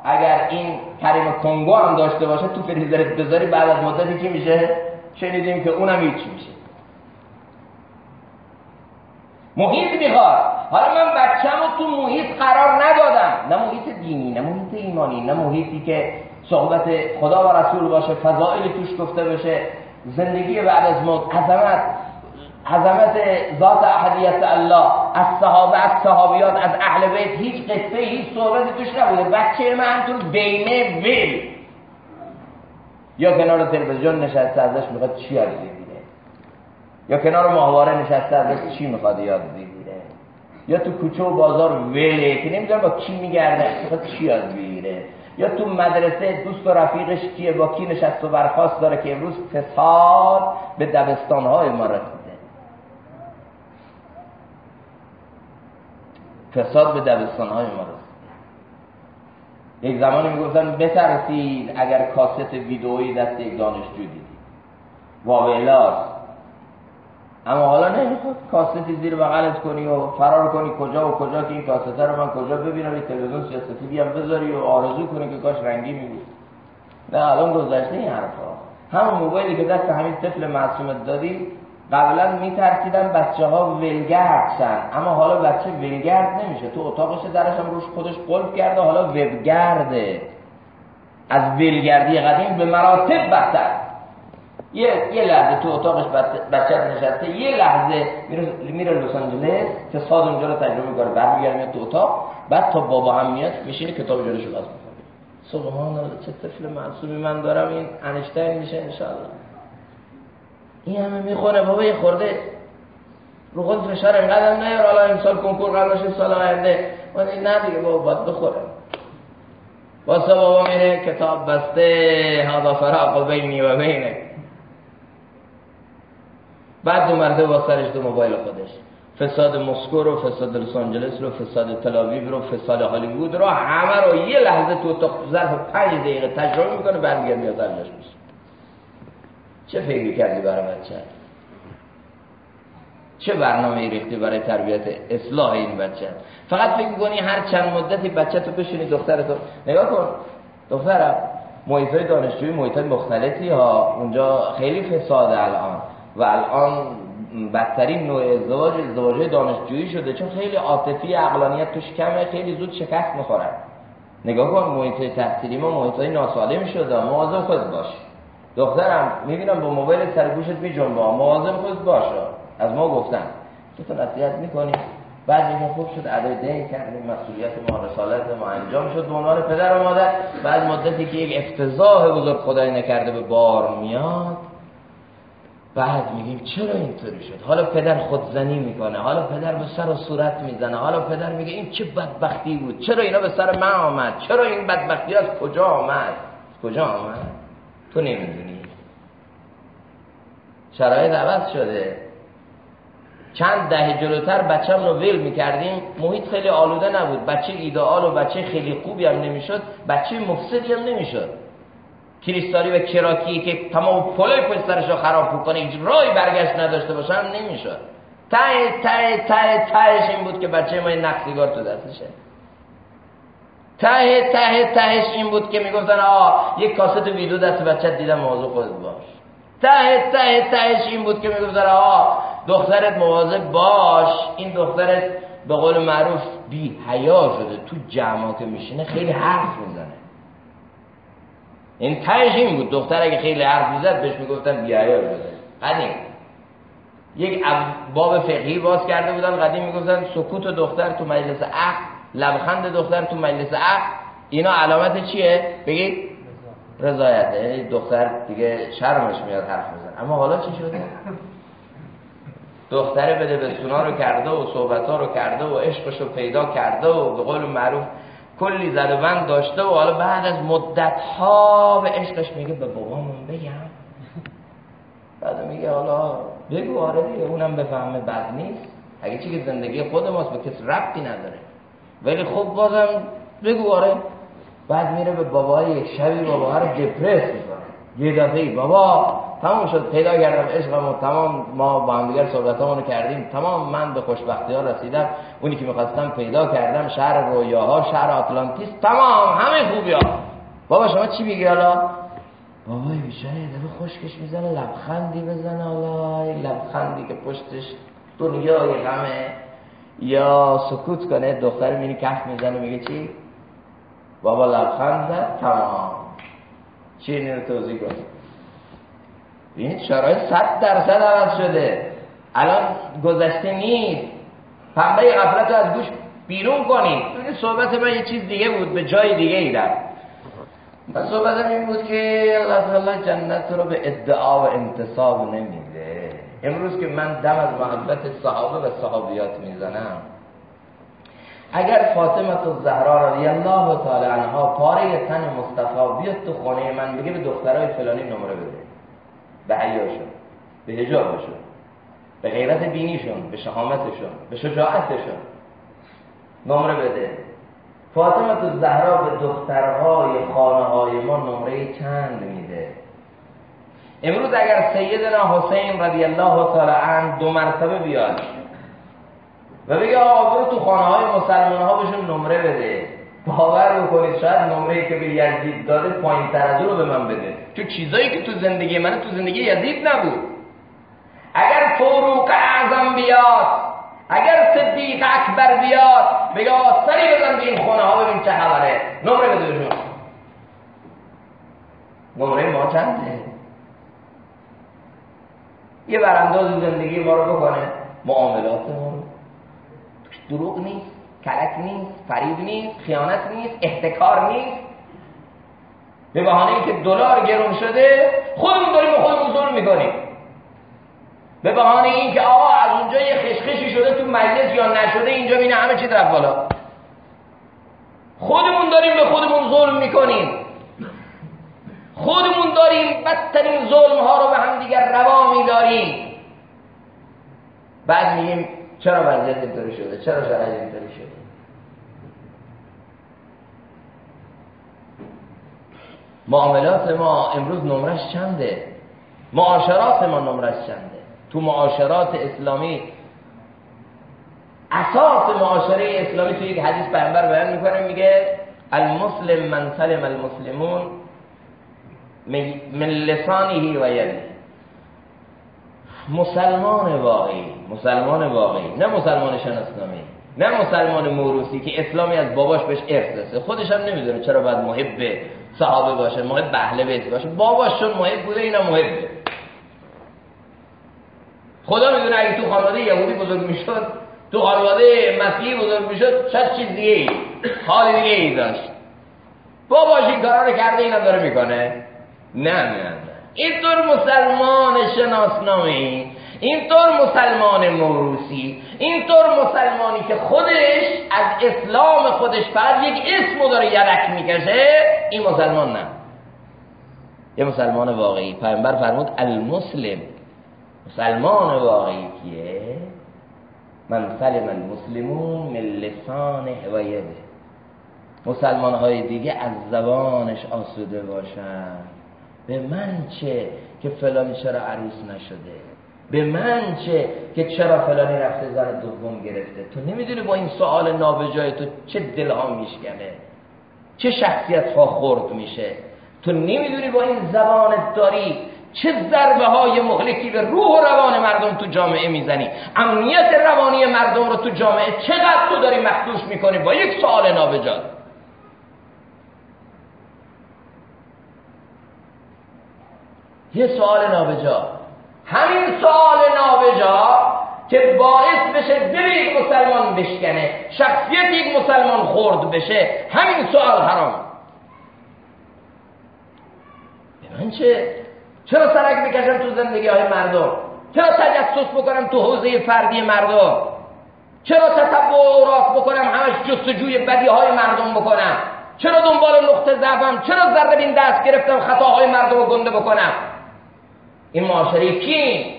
اگر این کریم کنگو هم داشته باشه تو فریزرت بذاری بعد از مدتی که میشه؟ شنیدیم که اونم هیچ میشه. محیط می‌خواد حالا من بچم رو تو محیط قرار ندادم. نه محیط دینی نه محیط ایمانی نه محیطی که صحبت خدا و رسول باشه فضائل توش گفته بشه زندگی بعد از موت عظمت. عظمت ذات احدیت الله از صحابه از صحابیات از اهل بیت هیچ قصه هیچ صحبتی توش نبوده. بچه من تو بینه ویل. یا کنار تلویزیون نشسته ازش می‌خواد چی یاد بگیره؟ یا کنار ماهواره نشسته ازش چی می‌خواد یاد بگیره؟ یا تو کوچه و بازار ویله که نمی‌دونه با کی میگرده می‌خواد چی یاد بگیره؟ یا تو مدرسه دوست و رفیقش کیه با کی نشست و برخواست داره که امروز فساد به دبستانهای ما فساد به دبستان های ما رسید یک زمانی می‌گفتن بترسید اگر کاست ویدئویی دست یک دانشجو دیدید واویلاس اما حالا نمی‌خواد کاستی زیر بغلت کنی و فرار کنی کجا و کجا که این کاسته رو من کجا ببینم این تلویزیون سیاستی هم بذاری و آرزو کنی که کاش رنگی میبود. نه الان گذشته این حرفا. همون موبایلی که دست همین طفل معصومت دادی قبلا میترسیدن بچه ها ولگرد شن. اما حالا بچه ولگرد نمیشه. تو اتاقش درش هم روش خودش قلب کرده حالا وبگرده از ولگردی قدیم به مراتب بدتر. یه, یه لحظه تو اتاقش بچه نشسته یه لحظه میره, میره لس آنجلس فساد اونجا رو تجربه می‌کنه برمیگرده میاد تو اتاق. بعد تا بابا هم میاد میشینه کتاب جلوش باز سبحان الله چه طفل معصومی من دارم این انشتین میشه انشاءالله. این همه می‌خونه بابا یه خورده رو خود فشار اینقدر نیار. حالا امسال کنکور قبل باشه سال آینده. من این نه دیگه بابا باید بخوره. واسه بابا میره کتاب بسته. هذا فراق بینی و بینه. بعد دو مرده با سرش دو موبایل خودش. فساد مسکو رو فساد لس آنجلس رو فساد تلاویو رو فساد هالیوود رو همه رو یه لحظه تو ظرف پنج دقیقه تجربه می‌کنه برمیگرد میاد میشه چه فکری کردی برای بچه؟ چه برنامه ریختی برای تربیت اصلاح این بچه؟ فقط فکر کنی هر چند مدتی بچه تو بشونی دخترتو نگاه کن. دخترم محیط دانشجوی محیط مختلفی ها. اونجا خیلی فساد الان و الان بدترین نوع ازدواج ازدواج دانشجویی شده چون خیلی عاطفی عقلانیت توش کمه خیلی زود شکست می‌خورن. نگاه کن محیط تحصیلی ما محیط های ناسالم شده مواظب خود باش. دخترم می‌بینم با موبایل سر گوشت میجنبا مواظب خود باش. از ما گفتن. تو نصیحت می‌کنی. بعد میگه خوب شد ادای دین کردیم مسئولیت ما رسالت ما انجام شد به عنوان پدر و مادر. بعد مدتی که یک افتضاح بزرگ خدای نکرده به بار میاد بعد میگیم چرا اینطوری شد؟ حالا پدر خودزنی می‌کنه. حالا پدر به سر و صورت می‌زنه. حالا پدر میگه این چه بدبختی بود؟ چرا اینا به سر من آمد؟ چرا این بدبختی از کجا آمد؟ کجا آمد؟ تو نمی‌دونی. شرایط عوض شده. چند دهه جلوتر بچم رو ویل می‌کردیم. محیط خیلی آلوده نبود. بچه ایدئال و بچه خیلی خوبی هم نمی‌شد. بچه مفسدی هم نمی‌شد. کریستالی و کراکی که تمام پلای پشت سرش رو خراب کنه هیچ رای برگشت نداشته باشه هم نمی‌شد. ته ته ته تهش این بود که بچه ما نقصیگار تو دستشه. ته ته تهش این بود که می‌گفتن آه یک کاست ویدیو دست بچه دیدم موضوع خود باش. ته ته تهش این بود که می‌گفتن آه دخترت مواظب باش. این دخترت به قول معروف بی حیا شده تو جمعا که میشینه خیلی حرف می‌زنه. این تهش این بود دختر اگه خیلی حرف می‌زد بهش می‌گفتن بی حیا شده. قدیم. یک باب فقهی باز کرده بودن قدیم می‌گفتن سکوت دختر تو مجلس عقل لبخند دختر تو مجلس عقل اینا علامت چیه؟ بگید رضایت. دختر دیگه شرمش میاد حرف میزن اما حالا چی شده؟ دختره بده به سونا رو کرده و صحبت ها رو کرده و عشقش رو پیدا کرده و به قول معروف کلی زد و داشته و حالا بعد از مدت ها به عشقش میگه به بابامون بگم. بعد میگه حالا بگو آره دیگه اونم بفهمه بد نیست. اگه چی که زندگی خود ماست به کس ربطی نداره. ولی خب بازم بگو آره. بعد میره به بابا یک شبی بابا رو دپرس می‌کنه. یه دفعه بابا تمام شد پیدا کردم عشقم تمام ما با هم دیگر صحبتامونو کردیم. تمام من به خوشبختی ها رسیدم. اونی که می‌خواستم پیدا کردم شهر رویاها شهر آتلانتیس تمام همه خوبی ها. بابا شما چی میگی حالا؟ بابای بیچاره دفعه خوشکش می‌زنه لبخندی بزنه حالا. لبخندی که پشتش دنیای غمه. یا سکوت کنه دختر مینی کف می‌زنه میگه چی؟ بابا لبخند زد تمام. چی اینو توضیح کنی این شرایط صد درصد عوض شده. الان گذشته نیست. پنبه غفلت رو از گوش بیرون کنید. صحبت من یه چیز دیگه بود به جای دیگه ایدم و صحبت این بود که الله تعالی جنت رو به ادعا و انتصاب نمیده. امروز که من دم از محبت صحابه و صحابیات می‌زنم اگر فاطمه الزهرا رضی الله تعالی عنها پاره تن مصطفی بیاد تو خانه من بگه به دخترای فلانی نمره بده. به حیاشون به هجابشون به غیرت بینیشون به شهامتشون به شجاعتشون نمره بده. فاطمه تو زهرا به دخترهای خانه های ما نمره چند میده؟ امروز اگر سیدنا حسین رضی الله تعالی عنه دو مرتبه بیاد و بگه آقا برو تو خانه های مسلمان ها بهشون نمره بده. باور بکنید شاید نمره که به یزید داده پایین تر از رو به من بده. چون چیزایی که تو زندگی من تو زندگی یزید نبود. اگر فروق اعظم بیاد اگر صدیق اکبر بیاد بگه سری بزن به این خونه ها ببین چه خبره. نمره بده بهشون. نمره ما چنده؟ یه برانداز زندگی ما رو بکنه. معاملات ما رو دروغ نیست کلک نیست فریب نیست خیانت نیست احتکار نیست. به بهانه اینکه دلار گرون شده خودمون داریم به خودمون ظلم می‌کنیم. به بهانه اینکه آقا از اونجا یه خشخشی شده تو مجلس یا نشده اینجا بینه همه چی رفت بالا. خودمون داریم به خودمون ظلم می‌کنیم. خودمون داریم بدترین ظلم ها رو به هم دیگر روا میداریم. بعد میگیم چرا وضعیت اینطوری شده؟ چرا شرایط اینطوری شده؟ معاملات ما امروز نمرش چنده؟ معاشرات ما نمرش چنده؟ تو معاشرات اسلامی اساس معاشره اسلامی تو یک حدیث پیامبر بیان می‌کنه میگه المسلم من سلم المسلمون من لسانه و یده. مسلمان واقعی مسلمان واقعی. نه مسلمان شناسنامه نه مسلمان موروسی که اسلامی از باباش بهش ارث رسه. خودش هم نمی‌دونه چرا باید محب صحابه باشه محب اهل بیت باشه. باباش چون محب بوده اینا محبه خدا می‌دونه اگه تو خانواده یهودی بزرگ می‌شد تو خانواده مسیحی بزرگ می‌شد شاید چیز دیگه ای حال دیگه ای داشت. باباش این کارا رو کرده اینم داره می‌کنه. نه نه نه. اینطور مسلمان شناسنامه ای اینطور مسلمان موروسی اینطور مسلمانی که خودش از اسلام خودش فقط یک اسمو داره یدک می‌کشه این مسلمان نه. یه مسلمان واقعی. پیامبر فرمود المسلم. مسلمان واقعی کیه؟ من سلم المسلمون من لسان هوایده مسلمان های دیگه از زبانش آسوده باشن. به من چه که فلانی چرا عروس نشده؟ به من چه که چرا فلانی رفته زن دوم گرفته؟ تو نمی‌دونی با این سوال نابجای تو چه دلها میشکنه؟ چه شخصیت ها خورد میشه؟ تو نمی‌دونی با این زبانت داری چه ضربه های مهلکی به روح و روان مردم تو جامعه می‌زنی؟ امنیت روانی مردم رو تو جامعه چقدر تو داری مخدوش می‌کنی؟ با یک سوال نابجا یه سوال نابجا. همین سوال نابجا که باعث بشه دل یک مسلمان بشکنه شخصیت یک مسلمان خورد بشه همین سوال حرام. به من چه؟ چرا سرک بکشم تو زندگی های مردم؟ چرا تجسس بکنم تو حوزه فردی مردم؟ چرا تتبع و اوراق بکنم همش جستجوی بدی های مردم بکنم؟ چرا دنبال نقطه ضعفم؟ چرا ذره بین دست گرفتم خطاهای مردم رو گنده بکنم؟ این معاشره کی؟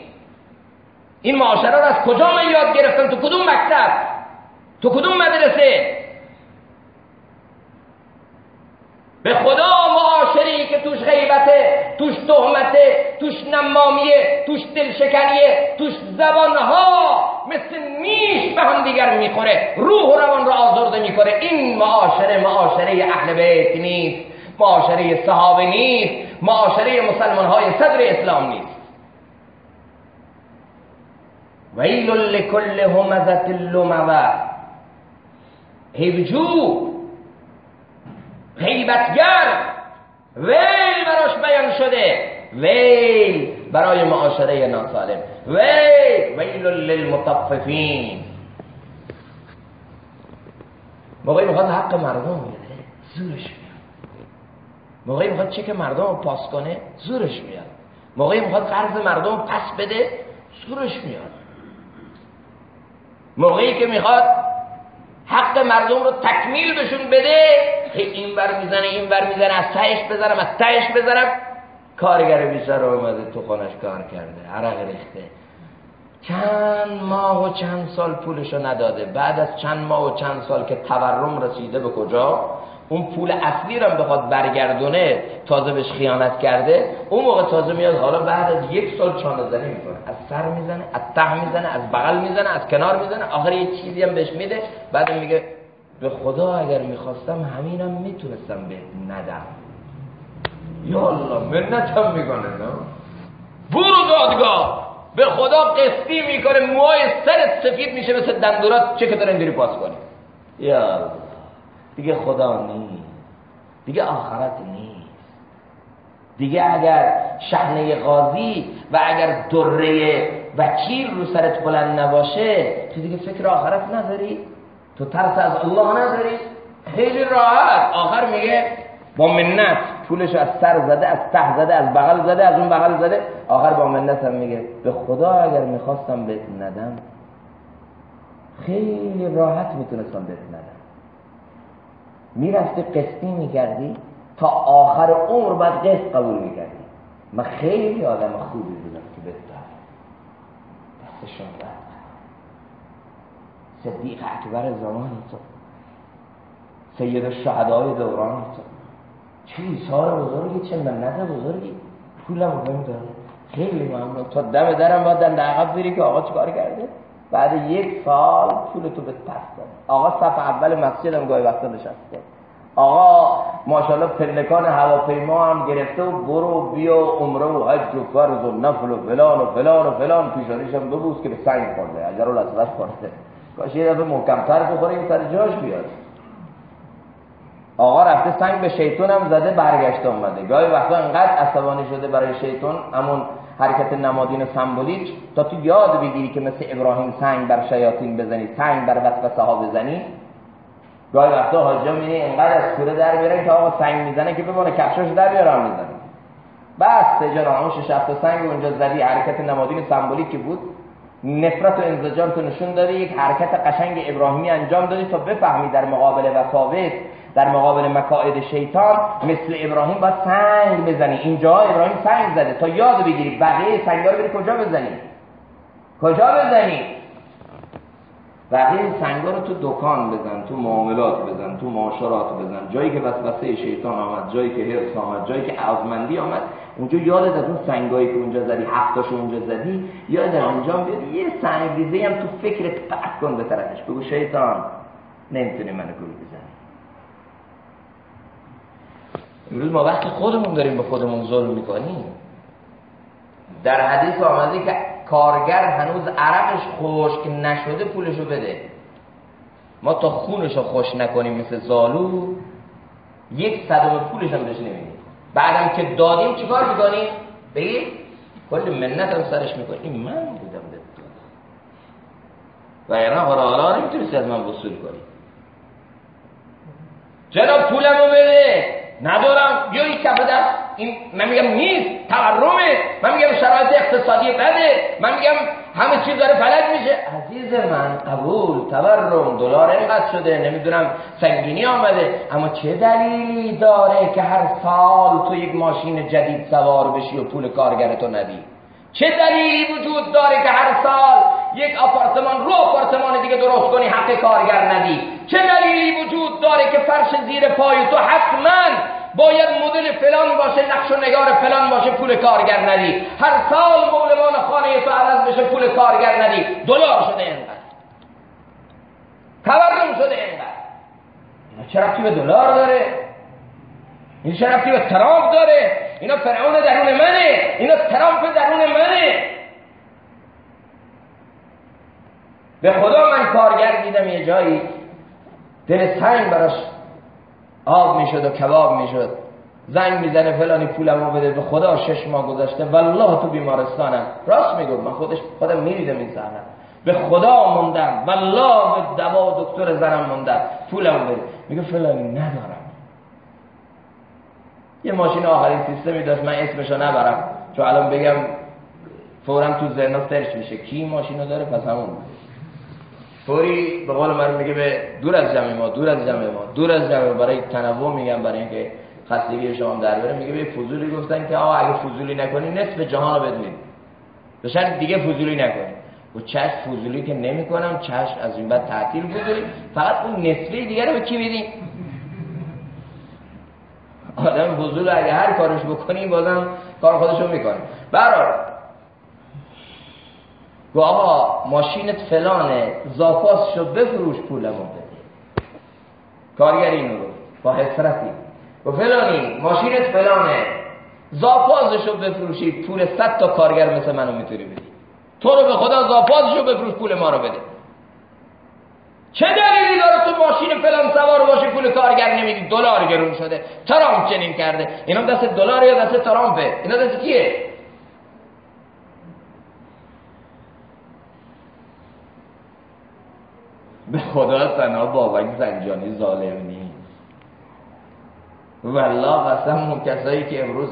این معاشره رو از کجا من یاد گرفتم؟ تو کدوم مکتب؟ تو کدوم مدرسه؟ به خدا معاشری که توش غیبته توش تهمته توش نمامیه توش دلشکنیه توش زبانها مثل میش به هم دیگر می‌خوره روح و روان رو آزرده می‌کنه. این معاشره معاشره اهل بیت نیست. معاشره صحابه نیست معاشره مسلمان های صدر اسلام نیست. ویل لکل همزت لموه هیبجو. غیبتگر ویل براش بیان شده. ویل برای معاشره ناسالم. ویل ویل للمطففین. موقعی میخواد حق مردم میده. زورش. موقعی می‌خواد چک مردم رو پاس کنه زورش میاد. موقعی می‌خواد قرض مردم پس بده زورش میاد. موقعی که می‌خواد حق مردم رو تکمیل بهشون بده این بر می‌زنه این بر می‌زنه از تهش بذارم از تهش بذارم. کارگر بیشتر اومده تو خانش کار کرده عرق ریخته. چند ماه و چند سال پولشو نداده. بعد از چند ماه و چند سال که تورم رسیده به کجا؟ اون پول اصلی رو بخواد برگردونه تازه بهش خیانت کرده اون موقع تازه میاد حالا بعد از یک سال چانه زنی می‌کنه. از سر می‌زنه از ته می‌زنه از بغل می‌زنه از کنار می‌زنه آخر یه چیزی هم بهش میده بعد میگه به خدا اگر می‌خواستم همینم می‌تونستم به ندم. یا الله منتم می‌کنه نه؟ برو دادگاه. به خدا قسطی می‌کنه موهای سرت سفید میشه مثل دندورات چه که داره پاس کنی یا دیگه خدا نیست. دیگه آخرت نیست. دیگه اگر شحنه قاضی و اگر دره وکیل رو سرت بلند نباشه تو دیگه فکر آخرت نداری؟ تو ترس از الله نداری؟ خیلی راحت. آخر میگه با منت پولش از سر زده از ته زده از بغل زده از اون بغل زده. آخر با منت هم میگه به خدا اگر می‌خواستم بهت ندم. خیلی راحت می‌تونستم بهت ندم. می‌رفتی قسطی می‌کردی تا آخر عمر بعد قسط قبول می‌کردی. من خیلی آدم خوبی بودم که بهت دستشون رفت صدیق اکبر زمان تو. سید الشهدای دوران تو. چه ایثار بزرگی چه منت بزرگی؟ پولم رو داره خیلی ممنون. تا دم درم باید دنده عقب بری که آقا چیکار کرده؟ بعد یک سال پول تو به پس داد آقا صف اول مسجدم گاهی وقتا نشسته. آقا ماشاءالله پلکان هواپیما هم گرفته و برو بیا عمره و حج و فرض و نفل و فلان و فلان و فلان. پیشانیش هم ببوس که به سنگ خورده اگر رو لطفت خورده. کاش یه دفعه محکمتر بخوره این سر جاش بیاد. آقا رفته سنگ به شیطان هم زده برگشته اومده. گاهی وقتا انقدر عصبانی شده برای شیطان همون حرکت نمادین سمبولیک. تا تو یاد بگیری که مثل ابراهیم سنگ بر شیاطین بزنی سنگ بر وسوسه ها بزنی گاهی وقتا حاجا می‌بینی اینقدر از کوره در بیارن که آقا سنگ می‌زنه که بمونه کفشاش در بیارم می‌زنه. بس سجان همون شش سنگ اونجا زدی حرکت نمادین سمبولیکی بود. نفرت و انزجار تو نشون دادی یک حرکت قشنگ ابراهیمی انجام دادی تا بفهمی در مقابل وساوس در مقابل مکائد شیطان مثل ابراهیم باید سنگ بزنی. اینجا ابراهیم سنگ زده. تا یاد بگیری بقیه سنگا رو کجا بزنی؟ کجا بزنی؟ بقیه سنگا رو تو دکان بزن تو معاملات بزن تو معاشرات بزن. جایی که وسوسه شیطان آمد جایی که حرص آمد جایی که عظمندی آمد اونجا یادت از اون سنگایی که اونجا زدی هفتاشو اونجا زدی یاد انجام بیاد. یه سنگ ریزه هم تو فکرت پرت کن به طرفش. بگو شیطان نمی‌تونی منو گروه بزنی. امروز ما وقتی خودمون داریم به خودمون ظلم می‌کنیم. در حدیث آمده که کارگر هنوز عرقش خشک نشده پولشو بده. ما تا خونشو خوش نکنیم مثل زالو یک صدم پولش هم بهش نمیدیم. بعدم که دادیم چیکار می‌کنیم؟ بگید کل منت هم سرش می‌کنیم. من بودم به و اینا حالا نمی‌تونستی از من وصول کنی. جناب پولمو بده. ندارم. یا این کف دست. این من میگم نیست. تورمه. من میگم شرایط اقتصادی بده. من میگم همه چیز داره فلج میشه. عزیز من قبول. تورم دلار اینقدر شده. نمی‌دونم سنگینی آمده. اما چه دلیلی داره که هر سال تو یک ماشین جدید سوار بشی و پول کارگرتو ندی؟ چه دلیلی وجود داره که هر سال یک آپارتمان رو آپارتمان دیگه درست کنی حق کارگر ندی. چه دلیلی وجود داره که فرش زیر پای تو حتما باید مدل فلان باشه نقش و نگار فلان باشه پول کارگر ندی. هر سال مولمان خانه تو عوض بشه پول کارگر ندی. دلار شده اینقدر. تورم شده اینقدر. چرا به دلار داره؟ این چه به ترامپ داره؟ اینا فرعون درون منه. اینا ترامپ درون منه. به خدا من کارگر دیدم یه جایی. دل سنگ براش آب می‌شد و کباب می‌شد. زنگ می‌زنه فلانی پولمو بده. به خدا شش ماه گذشته. والله تو بیمارستانم. راست میگم من خودش خودم میریدم این به خدا موندم. والله به دوا دکتر زنم موندم. پولمو بده. میگه فلانی ندارم. یه ماشین آخرین سیستمی داشت. من اسمشو نبرم. چون الان بگم فورا تو ذهن سرچ میشه. کی ماشینو داره؟ پس همون. فوری به قول من میگه به دور از جمع ما دور از جمع ما دور از جمع برای تنوع میگم برای اینکه خستگی شما در بره میگه به فضولی گفتن که آقا اگه فضولی نکنی نصف جهان رو بدونید. بشن دیگه فضولی نکنی. و چشم فضولی که نمی‌کنم چشم از این بعد تعطیل فضولی فقط اون نصفه دیگه رو به کی بدیم آدم فضول اگه هر کارش بکنیم بازم کار خودشو می‌کنه. برای گو آقا ماشینت فلانه زاپاس شو بفروش پولمو بده کارگر اینو رو با حسرتی. و فلانی ماشینت فلانه زاپازشو بفروشی پول صد تا کارگر مثل منو می‌تونی بدی. تو رو به خدا زاپازشو بفروش پول ما رو بده. چه دلیلی داره تو ماشین فلان سوار باشی پول کارگر نمیدی؟ دلار گرون شده ترامپ چنین کرده. اینا دست دلار یا دست ترامپه؟ اینا دست کیه؟ به خدا تنها بابک زنجانی ظالم نیست. والله قسم اون کسایی که امروز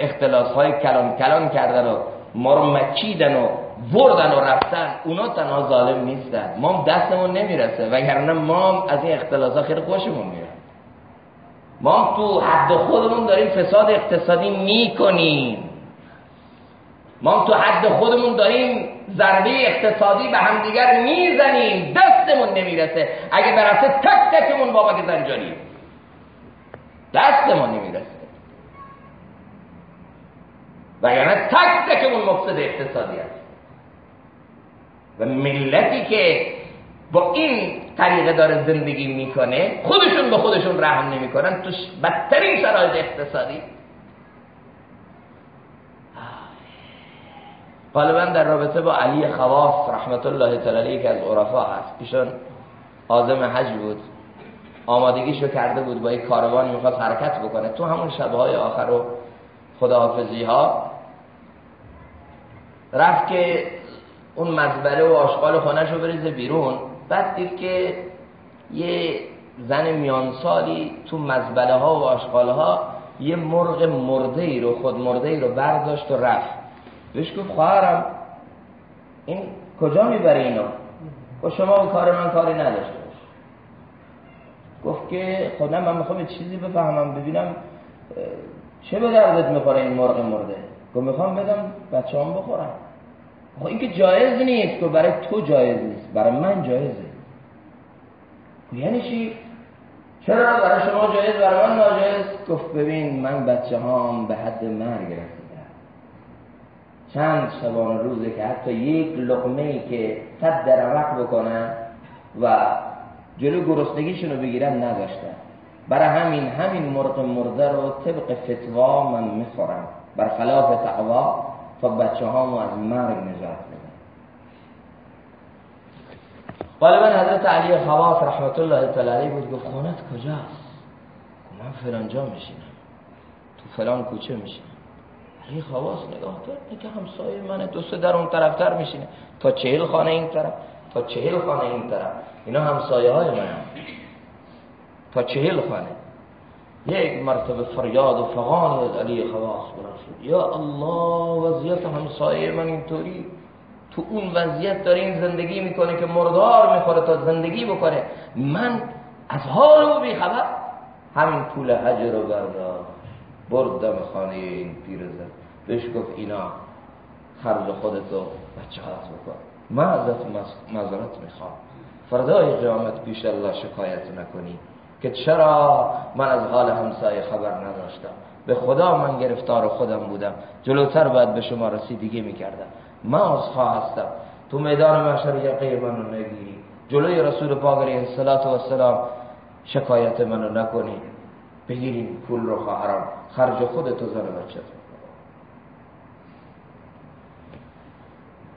اختلاس های کلان کلان کردن و ما رو مکیدن و بردن و رفتن اونا تنها ظالم نیستن. ما دستمون نمی‌رسه وگرنه ما از این اختلاسات خیلی خوشمون میره ما تو حد خودمون داریم فساد اقتصادی می‌کنیم. ما تو حد خودمون داریم ضربه اقتصادی به همدیگر می‌زنیم. دستمون نمی‌رسه. اگه برسه تک تکمون بابا که زنجانی. دستمون نمی‌رسه. وگرنه تک تکمون مفسد اقتصادی است. و ملتی که با این طریقه داره زندگی می‌کنه خودشون به خودشون رحم نمی‌کنن تو بدترین شرایط اقتصادی غالبا در رابطه با علی خواص رحمت الله تعالی که از عرفا هست. ایشون آزم حج بود. آمادگیشو کرده بود با یک کاروانی می‌خواست حرکت بکنه. تو همون شبهای آخر و خداحافظی ها رفت که اون مزبله و آشغال خانهشو بریزه بیرون. بعد دید که یه زن میانسالی تو مزبله ها و آشغال ها یه مرغ مرده ای رو خود مرده ای رو برداشت و رفت. بهش گفت خواهرم این کجا می‌بره اینو؟ و شما به کار من کاری نداشته باش گفت که خب من می‌خوام چیزی بفهمم ببینم چه به دردت می‌خوره این مرغ مرده؟ گفت می‌خوام بدم بچه هم بخورم خب این که جایز نیست که برای تو جایز نیست برای من جایزه. یعنی چی؟ چرا برای شما جایز برای من ناجایز؟ گفت ببین من بچه هام به حد مرگ رسیدم چند شبان روزه که حتی یک لقمه ای که صد درمق بکنن و جلو گرسنگیشون رو بگیرن نداشتن برای همین همین مرغ مرده رو طبق فتوا من می‌خورم. برخلاف تقوا تا بچه هامو از مرگ نجات بدن. غالبا حضرت علی خواص رحمت الله تعالی بود گفت خونت کجاست؟ من فلان جا میشینم. تو فلان کوچه میشینم. علی خواص نگاه کرد که همسایه منه دو سه در اون طرفتر میشینه. تا چهل خانه این طرف تا چهل خانه این طرف. اینا همسایه های من تا چهل خانه. یک مرتبه فریاد و فغان علی خواص برسید. یا الله وضعیت همسایه من اینطوری. تو اون وضعیت داره این زندگی می‌کنه که مردار می‌خوره تا زندگی بکنه. من از حال او بیخبر. همین پول حج رو بردار. بردم خانه این پیرزن بهش گفت اینا خرج خودتو بچه هات بکن من ازت مذارت می‌خوام. فردای قیامت پیش الله شکایت نکنی که چرا من از حال همسایه خبر نداشتم. به خدا من گرفتار خودم بودم. جلوتر باید به شما رسیدگی می‌کردم. من از هستم. تو میدان محشر یقه منو نگیری. جلوی رسول پاک علیه السلام شکایت منو نکنی. بگیریم پول رو خواهرم خرج خودتو زن بچت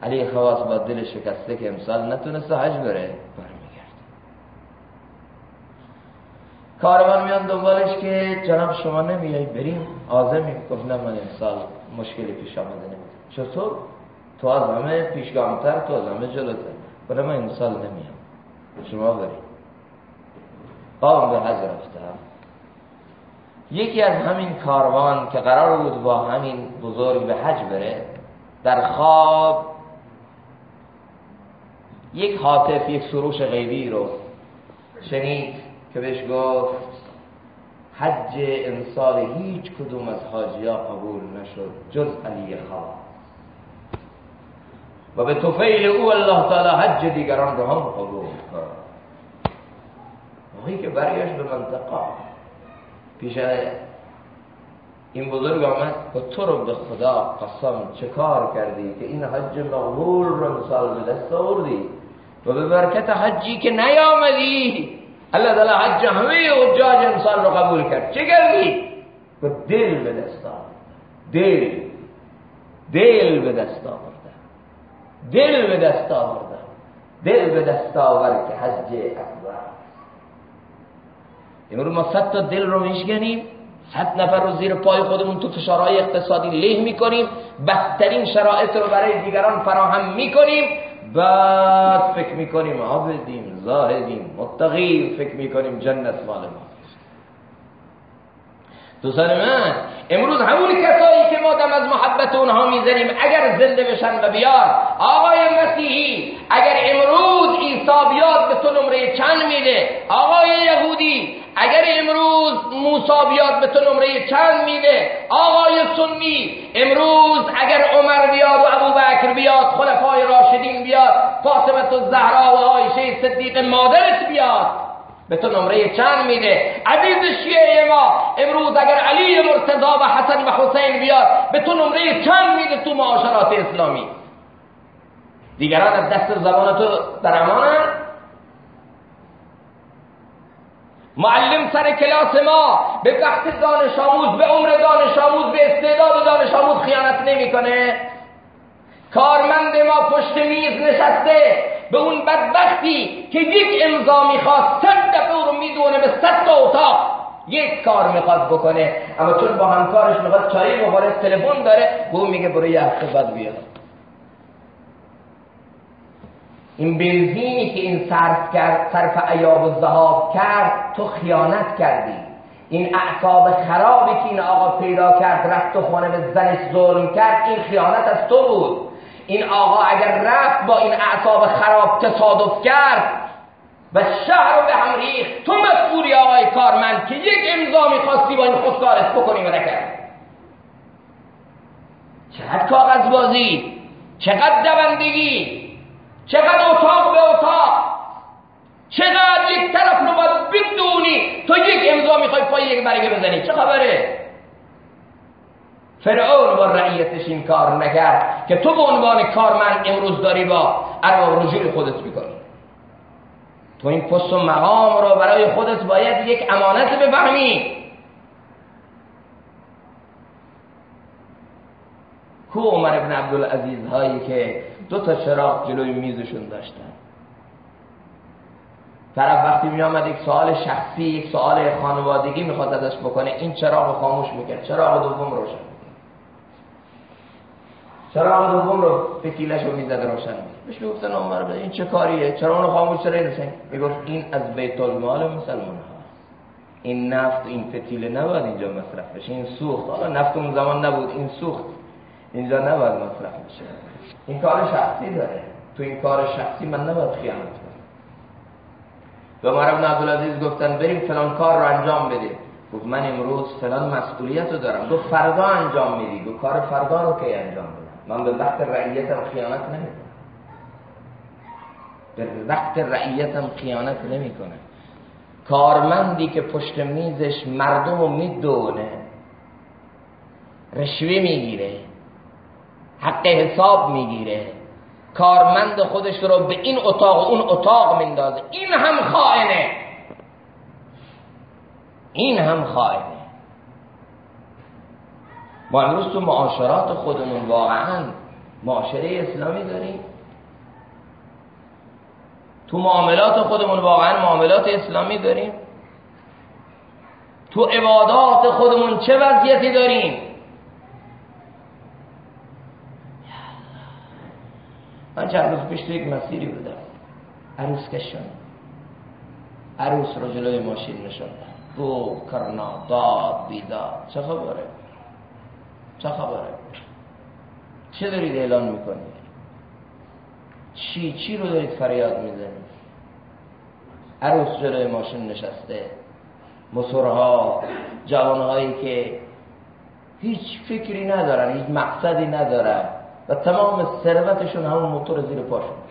علی خواص با دل شکسته که امسال نتونسته حج بره کاروان میان دنبالش که جناب شما نمیایی بریم. آزمی گفت نه من امسال مشکلی پیش آمده نمید چطور؟ تو از همه پیشگامتر تو از همه جلوتر. برای من امسال نمیام. شما بریم. قام به حج رفتم یکی از همین کاروان که قرار بود با همین بزرگ به حج بره در خواب یک حاطف یک سروش غیبی رو شنید که بهش گفت حج امسال هیچ کدوم از حاجیا قبول نشد جز علی خواست و به توفیل او الله تعالی حج دیگران رو هم قبول کرد. وقتی که برگشت به منطقه پیش این بزرگ آمد و تو رو به خدا قسم چه کار کردی که این حج مقبول رو مثال به دست آوردی؟ و به برکت حجی که نیامدی الله تعالی حج همه حجاج انسان رو قبول کرد. چه کردی؟ و دل به دست دل. دل به دست آورد. دل به دست آورد. دل به دست آورد که حج اکبر. امروز ما صد تا دل رو میشکنیم. صد نفر رو زیر پای خودمون تو فشارهای اقتصادی له می‌کنیم. بدترین شرایط رو برای دیگران فراهم می‌کنیم. بعد فکر می‌کنیم عابدیم زاهدیم متقیم فکر می‌کنیم جنت مال ما دوستان من امروز همون کسایی که ما دم از محبت اونها می‌زنیم اگر زنده بشن و بیار آقای مسیحی اگر امروز عیسی بیاد به تو نمره چند میده؟ آقای یهودی اگر امروز موسی بیاد به تو نمره چند میده؟ آقای سنی امروز اگر عمر بیاد و بکر بیاد خلفای راشدین بیاد فاطمه الزهرا و عایشه صدیق مادرت بیاد. به تو نمره چند میده؟ عزیز شیعه ما امروز اگر علی مرتضا و حسن و حسین بیاد به تو نمره چند میده تو معاشرات اسلامی؟ دیگران از دست زبان تو در امانن معلم سر کلاس ما به وقت دانش آموز به عمر دانش آموز به استعداد دانش آموز خیانت نمی‌کنه. کارمند ما پشت میز نشسته. به اون بدبختی که یک امضا می‌خواست صد دفعه رو می‌دونه به صد تا اتاق. یک کار می‌خواد بکنه. اما چون با همکارش می‌خواد چایی بخوره تلفن داره به اون میگه برو یه هفته بعد بیاد. این بنزینی که این صرف کرد صرف عیاب و زهاب کرد تو خیانت کردی. این اعصاب خرابی که این آقا پیدا کرد رفت تو خانه به زنش ظلم کرد این خیانت از تو بود. این آقا اگر رفت با این اعصاب خراب تصادف کرد و شهر رو به هم ریخت تو مسئولی آقای کارمند که یک امضا می‌خواستی با این خودکارت بکنی و نکرد چقدر کاغذ بازی؟ چقدر دوندگی؟ چقدر اتاق به اتاق؟ چقدر یک طرف رو باید بدونی تو یک امضا می‌خوای پای یک برگه بزنی؟ چه خبره؟ فرعون با رعیتش این کار نکرد که تو به عنوان کارمند امروز داری با ارباب رجوع خودت می‌کنی. تو این پست و مقام رو برای خودت باید یک امانت بفهمی. کو عمر ابن عبدالعزیز هایی که دو تا چراغ جلوی میزشون داشتن. طرف وقتی می آمد یک سوال شخصی یک سوال خانوادگی می‌خواد ازش بکنه این چراغ خاموش می‌کرد. چراغ دوم روشن. چراغ دوم رو فکیلش رو می‌زد روشن؟ بهش می‌گفتن عمر این چه کاریه؟ چرا اونو خاموش چرا می می‌گفت این از بیت المال مسلمان ها. این نفت این فتیله نباید اینجا مصرف بشه. این سوخت. حالا نفت اون زمان نبود. این سوخت اینجا نباید مصرف بشه. این کار شخصی داره. تو این کار شخصی من نباید خیانت کنم. به عمر ابن عبدالعزیز گفتن بریم فلان کار رو انجام بدیم. گفت من امروز فلان مسئولیت رو دارم. گفت فردا انجام میدی. گفت کار فردا رو که انجام بدم من به وقت رعیتم خیانت نمی‌کنم به وقت رعیتم خیانت نمی‌کنه کارمندی که پشت میزش مردم رو می‌دونه رشوه می‌گیره حق حساب می‌گیره کارمند خودش رو به این اتاق و اون اتاق میندازه. این هم خائنه. این هم خائنه. ما امروز تو معاشرات خودمون واقعا معاشره اسلامی داریم. تو معاملات خودمون واقعا معاملات اسلامی داریم. تو عبادات خودمون چه وضعیتی داریم؟ من چند روز پیش یک مسیری بودم. عروس کشون عروس رو جلوی ماشین نشوندن بو کرنا داد بیداد. چه خبره؟ چه خبره؟ چه دارید اعلان می‌کنید؟ چی؟ چی رو دارید فریاد می‌زنید؟ عروس جلوی ماشین نشسته. موتورها جوانهایی که هیچ فکری ندارن هیچ مقصدی ندارن و تمام ثروتشون همون موتور زیر پاشون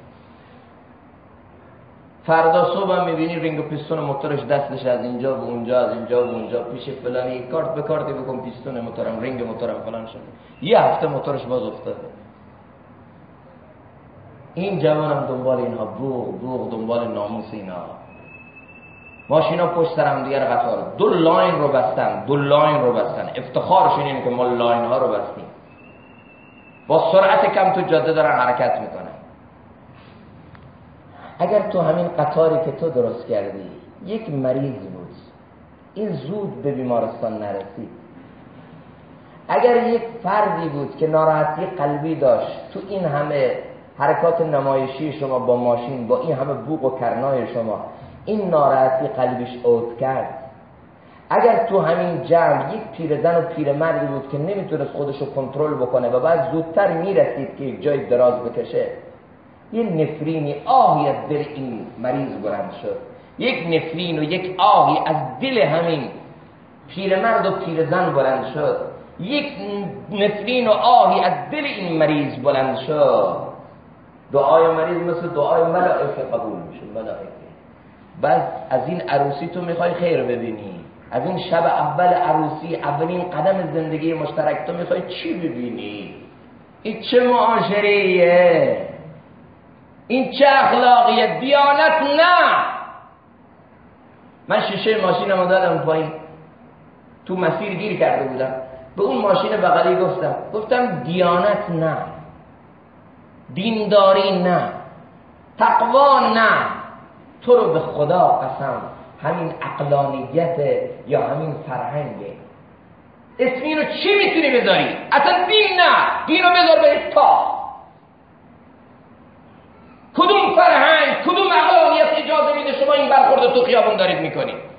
فردا صبح می‌بینی رینگ و پیستون موتورش دستش از اینجا به اونجا از اینجا به اونجا پیش فلانی کارت به کارتی بکن پیستون موتورم رینگ موتورم فلان شده. یه هفته موتورش باز افتاده. این جوانم دنبال اینها بوق بوق دنبال ناموس اینا. ماشینا پشت سر هم دیگر قطار دو لاین رو بستن دو لاین رو بستن. افتخارشون اینه که ما لاین ها رو بستیم. با سرعت کم تو جاده دارن حرکت می‌کنن. اگر تو همین قطاری که تو درست کردی یک مریض بود. این زود به بیمارستان نرسید. اگر یک فردی بود که ناراحتی قلبی داشت تو این همه حرکات نمایشی شما با ماشین با این همه بوق و کرنای شما این ناراحتی قلبش اوت کرد. اگر تو همین جمع یک پیرزن و پیرمردی بود که نمی‌تونست خودش رو کنترل بکنه و بعد زودتر می‌رسید که یک جای دراز بکشه یه نفرینی آهی از دل این مریض بلند شد. یک نفرین و یک آهی از دل همین پیرمرد و پیرزن بلند شد. یک نفرین و آهی از دل این مریض بلند شد. دعای مریض مثل دعای ملائکه قبول میشه ملائکه. بعد از این عروسی تو می‌خوای خیر ببینی. از این شب اول عروسی اولین قدم زندگی مشترک تو می‌خوای چی ببینی؟ این چه معاشریه؟ این چه اخلاقیه؟ دیانت نه. من شیشه ماشینم دادم پایین. تو مسیر گیر کرده بودم. به اون ماشین بغلی گفتم. گفتم دیانت نه. دینداری نه. تقوا نه. تو رو به خدا قسم. همین اقلانیت یا همین فرهنگه. اسمی رو چی می‌تونی بذاری؟ اصلا دین نه. دین رو بذار به تا کدوم فرهنگ کدوم اقلانیت اجازه میده شما این برخورد تو خیابون دارید می‌کنید؟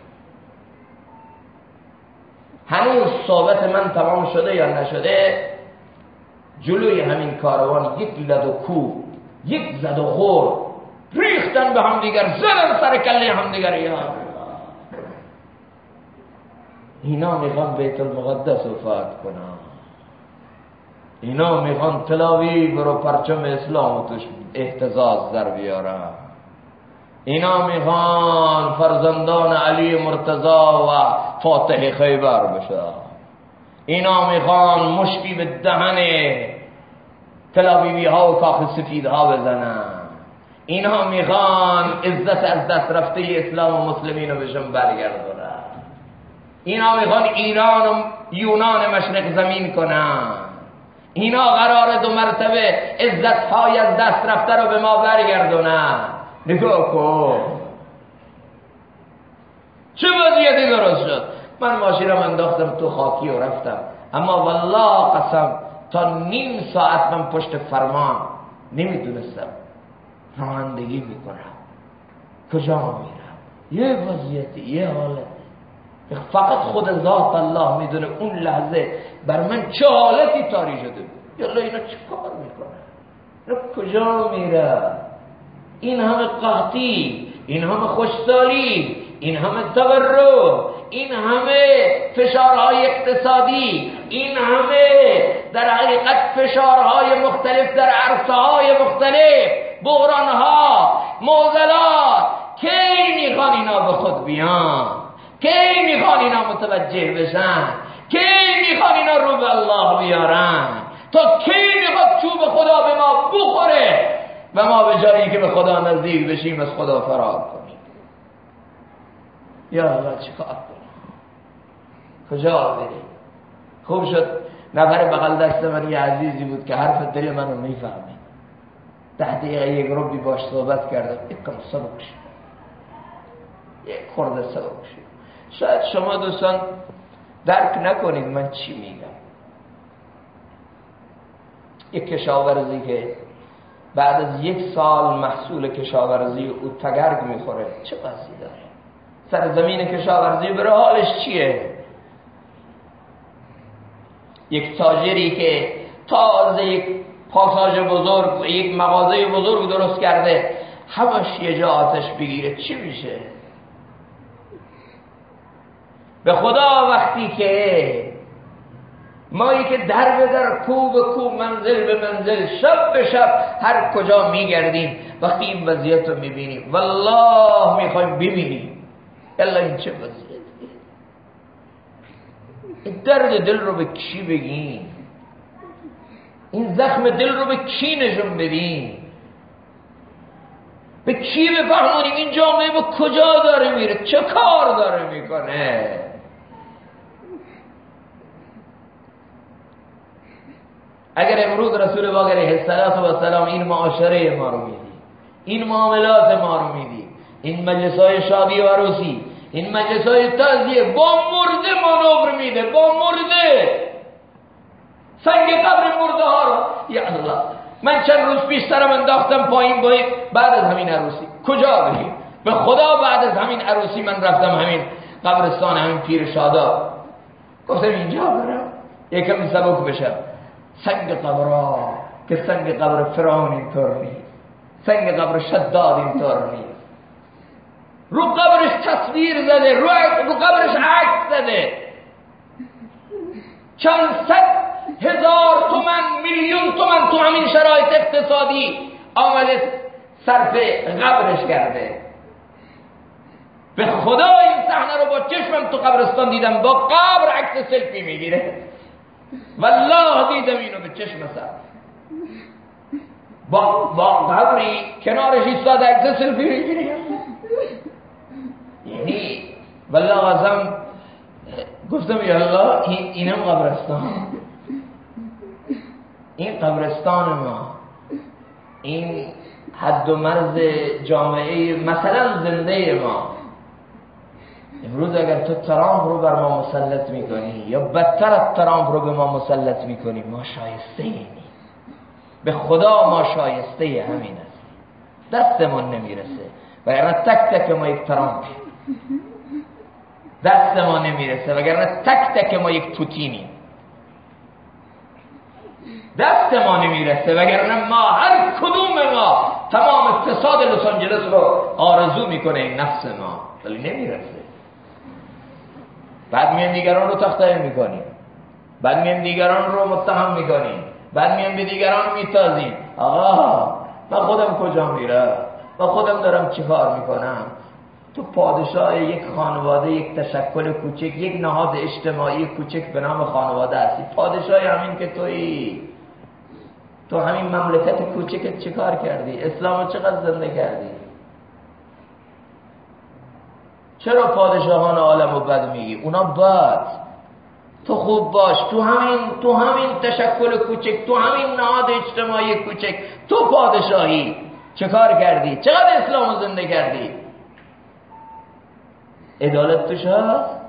هنوز صحبت من تمام شده یا نشده جلوی همین کاروان یک لد و کو یک زد و خور ریختن به همدیگر زدن سر کله همدیگر یا اینا می‌خوان بیت المقدس وفات کنن. اینا می‌خوان تلاوی برو پرچم اسلام توش احتزاز در بیارن اینا می‌خوان فرزندان علی مرتضا و فاتح خیبر بشه اینا می‌خوان مشکی به دهن تلاویوی ها و کاخ سفید ها بزنن. اینا می‌خوان عزت از دست رفته اسلام و مسلمین رو بشن برگردن اینا می‌خوان ایران و یونان مشرق زمین کنن. اینا قرار دو مرتبه عزت های از دست رفته رو به ما برگردونن. نگاه کن. چه وضعیتی درست شد؟ من ماشینم انداختم تو خاکی و رفتم. اما والله قسم تا نیم ساعت من پشت فرمان نمی‌دونستم رانندگی می‌کنم. کجا میرم؟ یه وضعیتی یه حالت. فقط خود ذات الله می‌دونه اون لحظه بر من چه حالتی تاری شده بود؟ یالا اینا چه کار می‌کنه اینا کجا میره این همه قحطی این همه خوشسالی این همه تورم این همه فشارهای اقتصادی این همه در حقیقت فشارهای مختلف در عرصه های مختلف بحرانها موزلات کی می‌خوان اینا به خود بیان؟ کی می‌خوان اینا متوجه بشن؟ کی می‌خوان اینا رو به الله بیارن؟ تا کی می‌خواد چوب خدا به ما بخوره و ما به جایی که به خدا نزدیک بشیم از خدا فرار کنیم؟ یا الله چیکار کنیم؟ کجا بریم خوب شد. نفر بغل دست من یه عزیزی بود که حرف دل منو می‌فهمید. ده دقیقه یک ربی باش صحبت کردم. یک کم سبک شد. یک خورده سبک شد. شاید شما دوستان درک نکنید من چی میگم. یک کشاورزی که بعد از یک سال محصول کشاورزی او تگرگ می‌خوره چه بسی داره؟ سر زمین کشاورزی بره حالش چیه؟ یک تاجری که تازه یک پاساژ بزرگ یک مغازه بزرگ درست کرده همش یه جا آتش بگیره چی میشه؟ به خدا وقتی که مایی که در به در کو به کو منزل به منزل شب به شب هر کجا میگردیم وقتی این وضعیت رو می‌بینیم. والله می‌خوایم ببینیم. الا این چه این درد دل رو به کی بگیم؟ این زخم دل رو به کی نشون بدیم؟ به کی بفهمونیم؟ این جامعه به کجا داره میره؟ چه کار داره می‌کنه؟ اگر امروز رسول باقر علیه السلام این معاشره ما رو میدی این معاملات ما رو میدی این مجلس های شادی و عروسی این مجلس های تازیه با مرده مانور میده با مرده سنگ قبر مرده ها رو یا الله من چند روز پیش سرم انداختم پایین باید بعد از همین عروسی. کجا بریم به خدا بعد از همین عروسی من رفتم همین قبرستان همین پیر شادا. گفتم اینجا برم یکم سبک بشم. سنگ قبرها که سنگ قبر فرعون اینطور نیست. سنگ قبر شداد اینطور نیست. رو قبرش تصویر زده رو قبرش عکس زده. چند صد هزار تومن میلیون تومن تو همین شرایط اقتصادی آمده صرف قبرش کرده. به خدا این صحنه رو با چشمم تو قبرستان دیدم با قبر عکس سلفی می‌گیره. والله دیدم اینو به چشم سر با, با قبری کنارش ایستاد عکس سلفی می‌گیری یعنی ولی آقازم گفتم یا الله اینم قبرستان. این قبرستان ما. این حد و مرز جامعه مثلا زنده ما. امروز اگر تو ترامپ رو بر ما مسلط می‌کنی یا بدتر از ترامپ رو به ما مسلط می‌کنی ما شایسته اینی به خدا ما شایسته همین است. دستمون نمی‌رسه. وگرنه تک تک ما یک ترامپ. دست ما نمی‌رسه. وگرنه تک تک ما یک پوتینیم دست ما نمی‌رسه. وگرنه ما هر کدوم ما تمام اقتصاد لس آنجلس رو آرزو می‌کنه این نفس ما. ولی نمی‌رسه. بعد میان دیگران رو تخته می‌کنیم. بعد میان دیگران رو متهم می‌کنیم. بعد میان به دیگران میتازیم. آقا من خودم کجا میرم؟ من خودم دارم چی کار می‌کنم؟ تو پادشاه یک خانواده یک تشکل کوچک یک نهاد اجتماعی کوچک به نام خانواده هستی. پادشاه همین که توی تو همین مملکت کوچکت چه کار کردی؟ اسلام چقدر زنده کردی؟ چرا پادشاهان عالم رو بد میگی؟ اونا بد. تو خوب باش. تو همین تو همین تشکل کوچک تو همین نهاد اجتماعی کوچک. تو پادشاهی. چه کار کردی؟ چقدر اسلام زنده کردی؟ عدالت توش هست؟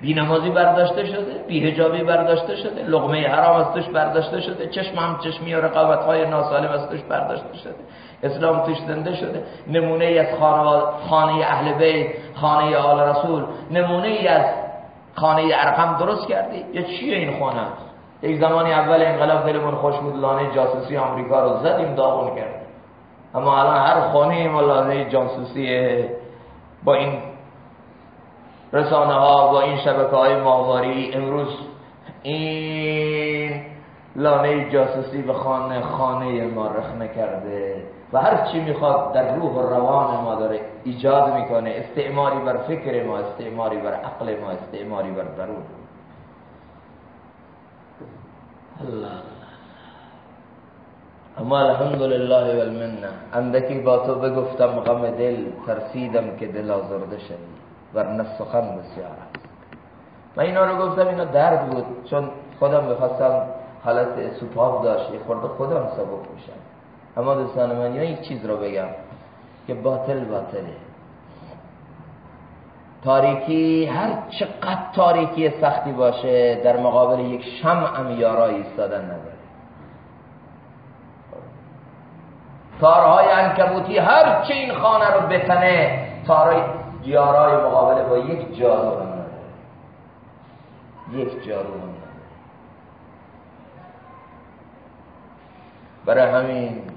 بی نمازی برداشته شده؟ بی هجابی برداشته شده؟ لغمه حرام از توش برداشته شده؟ چشم هم چشمی و رقابت های ناسالم از توش برداشته شده؟ اسلام توش زنده شده. نمونه ای از خانه اهل بیت خانه آل رسول. نمونه ای از خانه ارقم درست کردی؟ یا چیه این خانه یک زمانی اول انقلاب دلمون خوش بود لانه جاسوسی آمریکا رو زدیم داغون کرد اما الان هر خانه ما لانه جاسوسی با این رسانه ها با این شبکه های ماهواری امروز این لانه جاسوسی به خانه خانه ما رخ نکرده و هر چی می‌خواد در روح و روان ما داره ایجاد می‌کنه استعماری بر فکر ما استعماری بر عقل ما استعماری بر درون الله. اما الحمدلله والمنه. اندکی با تو بگفتم غم دل ترسیدم که دل آزرده شدی ورنه سخن بسیار است. من اینا رو گفتم اینا درد بود چون خودم بخواستم حالت سوپاب داشت یه خورده خودم سبک میشم. اما دوستان من یک چیز رو بگم که باطل باطله. تاریکی هر چقدر تاریکی سختی باشه در مقابل یک شمع یارای ایستادن نداره. تارهای انکبوتی هر چه این خانه رو بتنه تارای یارای مقابله با یک جارو هم نداره. یک جارو هم نداره. برای همین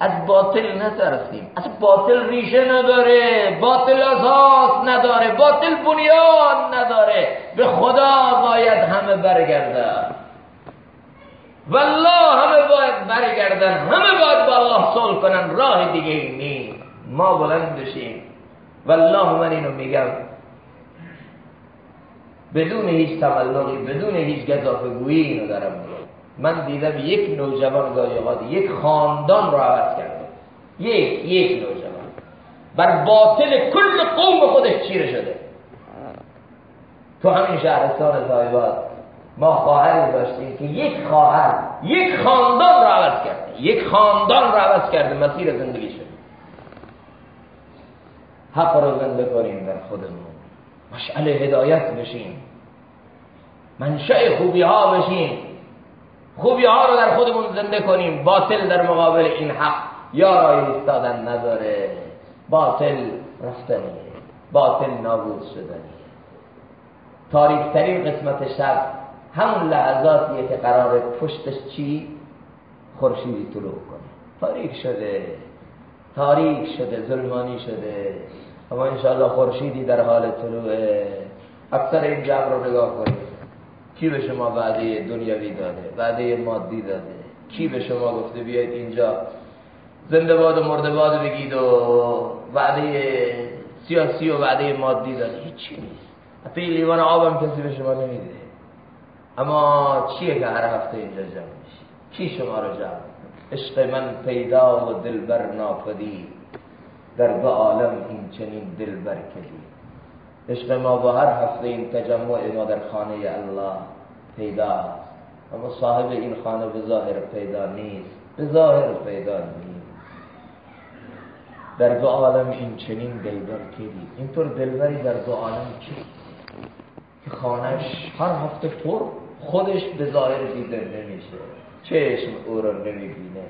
از باطل نترسیم. از باطل ریشه نداره باطل اساس نداره باطل بنیان نداره. به خدا باید همه برگردن. والله همه باید برگردن همه باید با الله صلح کنن. راه دیگه نیست. ما بلند بشیم. والله من اینو میگم. بدون هیچ تملقی بدون هیچ گذافگویی اینو دارم من دیدم یک نوجوان گاهی یک خاندان رو عوض کرده. یک یک نوجوان. بر باطل کل قوم خودش چیره شده. تو همین شهرستان زایباد ما خواهری داشتیم که یک خواهر یک خاندان رو عوض کرده. یک خاندان رو عوض کرده مسیر زندگی شد حق رو زنده کنیم در خودمون. مشعل هدایت بشیم. منشأ خوبی ها بشیم. خوبی ها رو در خودمون زنده کنیم. باطل در مقابل این حق یا رای ایستادن نداره. باطل رفتنیه باطل نابود شدنیه تاریکترین قسمت شب همون لحظاتیه که قرار پشتش چی؟ خورشیدی طلوع کنه. تاریک شده. تاریک شده. ظلمانی شده. اما انشاءالله خورشیدی در حال طلوعه. اکثر این جمع رو نگاه کنید. کی به شما وعده دنیوی داده؟ وعده مادی داده. کی به شما گفته بیاید اینجا؟ زنده باد و مرده باد بگید و وعده سیاسی و وعده مادی داده. هیچی نیست. حتی لیوان آبم کسی به شما نمیده. اما چیه که هر هفته اینجا جمع میشی؟ کی شما رو جمع عشق من پیدا و دلبر ناپدید. در دو عالم این چنین دل برکدی عشق ما با هر هفته این تجمع ما در خانه الله پیدا اما صاحب این خانه به ظاهر پیدا نیست. به ظاهر پیدا نیست. در دو عالم این چنین دلبر کدی اینطور دلبری در دو عالم کی که خانش هر هفته پر خودش به ظاهر دیده نمیشه. چشم او رو نمی‌بینه.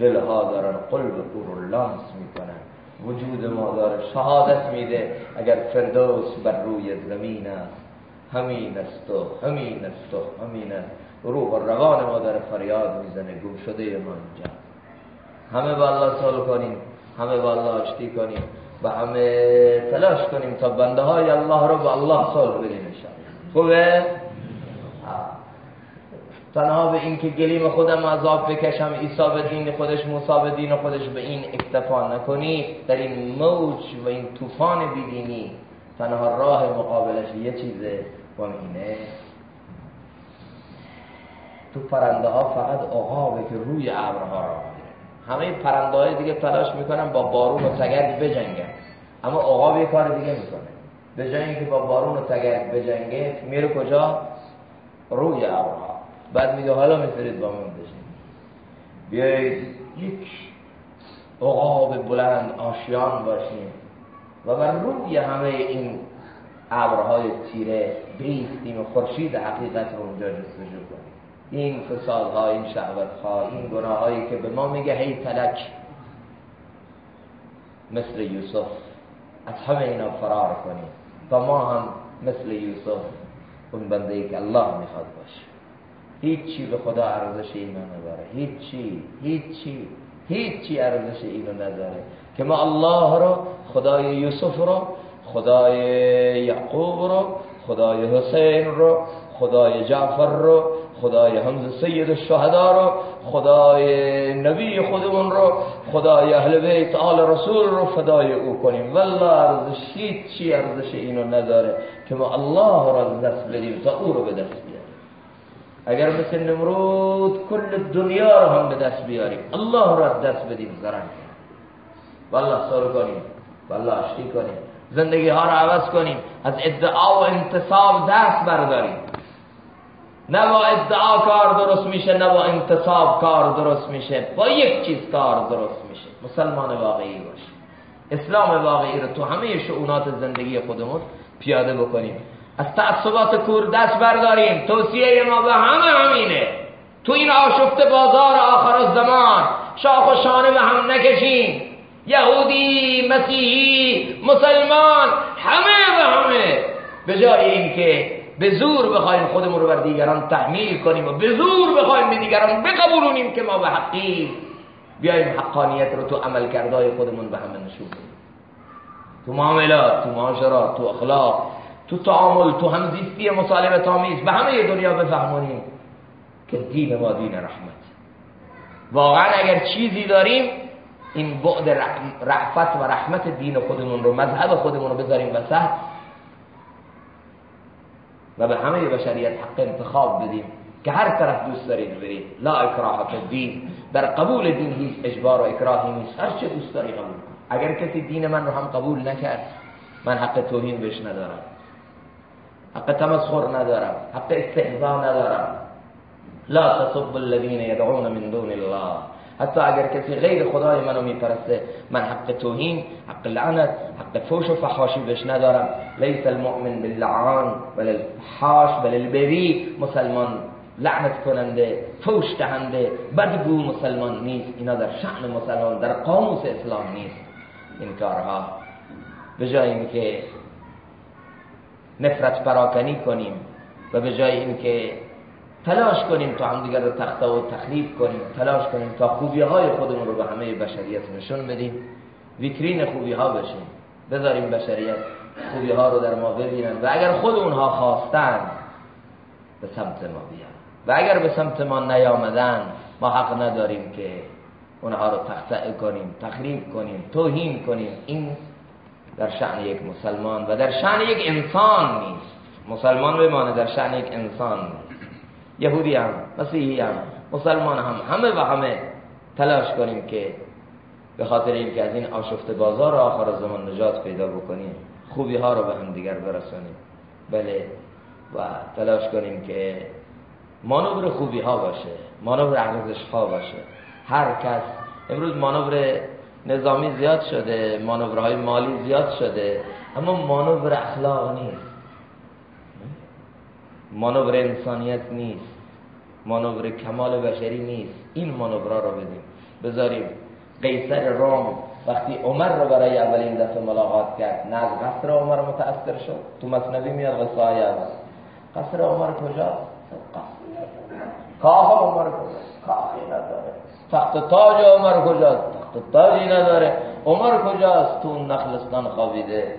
دلها دارن قلب او رو لمس می‌کنن. وجود ما داره. شهادت میده اگر فردوس بر روی زمین است. همین است و همین است و همین است. روح و روان ما داره فریاد می‌زنه گم شده ما اینجا. همه با الله سال کنیم همه با الله آشتی کنیم و همه تلاش کنیم تا بنده های الله رو با الله صلح بدیم خوبه؟ تنها به این که گلیم خودم عذاب بکشم عیسی به دین خودش موسی به دین خودش به این اکتفا نکنی در این موج و این طوفان بیدینی تنها راه مقابلش یه چیزه و اینه. تو پرنده ها فقط عقابه که روی ابرها را همه پرنده های دیگه تلاش می‌کنن با بارون و تگرگ بجنگن. اما عقاب یه کار دیگه می‌کنه. به جای اینکه با بارون و تگرگ بجنگه میره کجا؟ روی ابرها. بعد میگه حالا میفرید با من بشین. بیایید یک عقاب بلند آشیان باشیم. و بر روی همه این ابرهای تیره بیستیم و خورشید حقیقت رو اونجا جستجو کنیم. این فسادها این شهوتها این گناهایی که به ما میگه هی تلک مثل یوسف. از همه اینا فرار کنیم. و ما هم مثل یوسف. اون بنده که الله می‌خواد باشه. هیچی به خدا ارزش اینو نداره. هیچی هیچی هیچی ارزش اینو نداره. که ما الله رو خدای یوسف رو خدای یعقوب رو خدای حسین رو خدای جعفر رو خدای حمز سید الشهدا رو خدای نبی خودمون رو خدای اهل بیت آل رسول رو فدای او کنیم. والله ارزش هیچی ارزش اینو نداره که ما الله رو از دست بدیم تا او رو بیاریم اگر مثل نمرود کل دنیا رو هم به دست بیاریم الله رو از دست بدیم زرن والله سر کنیم والله اشتی کنیم زندگی ها رو عوض کنیم از ادعا و انتصاب دست برداریم. نه با ادعا کار درست میشه نه با انتصاب کار درست میشه با یک چیز کار درست میشه. مسلمان واقعی باش. اسلام واقعی رو تو همه شعونات زندگی خودمون پیاده بکنیم. از تعصبات کور دست برداریم. توصیه ما به همه همینه. تو این آشفت بازار آخر زمان شاخ و شانه به هم نکشیم. یهودی مسیحی مسلمان همه به همه. به جای اینکه به زور بخوایم خودمون رو بر دیگران تحمیل کنیم و به زور بخوایم به دیگران بقبولونیم که ما به حقی بیایم حقانیت رو تو عمل کردهای خودمون به همه نشون بدیم. تو معاملات تو معاشرات تو اخلاق تو تعامل تو همزیستی مسالمت آمیز به همه دنیا بفهمونیم که دین ما دین رحمت. واقعا اگر چیزی داریم این بعد رحفت و رحمت دین خودمون رو مذهب خودمون رو بذاریم وسط و به همه بشریت حق انتخاب بدیم که هر طرف دوست دارید برید. لا اکراه فی الدین. در قبول دین هیچ اجبار و اکراهی نیست. هر چه دوست داری قبول اگر کسی دین من رو هم قبول نکرد من حق توهین بهش ندارم. حق تمسخر ندارم حق استهزا ندارم لا تصب الذين يدعون من دون الله. حتی اگر کسی غیر خدای منو میپرسته من حق توهین حق لعنت حق فوش و فحاشی بهش ندارم. لیس المؤمن باللعان بل الحاش بل البری مسلمان لعنت کننده فوش دهنده بدگو مسلمان نیست. اینا در شأن مسلمان در قاموس اسلام نیست. این کارها به جای اینکه نفرت پراکنی کنیم و به جای اینکه تلاش کنیم تا همدیگر رو تخته و تخریب کنیم تلاش کنیم تا خوبی های خودمون رو به همه بشریت نشون بدیم ویترین خوبی ها بشیم. بذاریم بشریت خوبی ها رو در ما ببینن و اگر خود اونها خواستن به سمت ما بیان. و اگر به سمت ما نیامدن ما حق نداریم که اونها رو تخته کنیم تخریب کنیم توهین کنیم. این در شعن یک مسلمان و در شعن یک انسان نیست. مسلمان بمانه در شعن یک انسان. یهودی هم مسیحی هم مسلمان هم همه و همه تلاش کنیم که به خاطر اینکه از این آشفت بازار آخر زمان نجات پیدا بکنیم خوبی ها رو به هم دیگر برسونیم بله و تلاش کنیم که مانور خوبی ها باشه مانور ارزش ها باشه. هر کس امروز مانور نظامی زیاد شده مانورهای مالی زیاد شده اما مانور اخلاق نیست. مانور انسانیت نیست. مانور کمال بشری نیست. این مانورها رو بدیم. بذاریم قیصر روم وقتی عمر رو برای اولین دفعه ملاقات کرد نه از قصر عمر متأثر شد. تو مصنبی میاد قصه های قصر عمر کجا؟ کاه عمر کجا؟ کاهی نداره. تخت تاج عمر کجاست؟ تخت تاجی نداره. عمر کجاست؟ تو نخلستان خوابیده.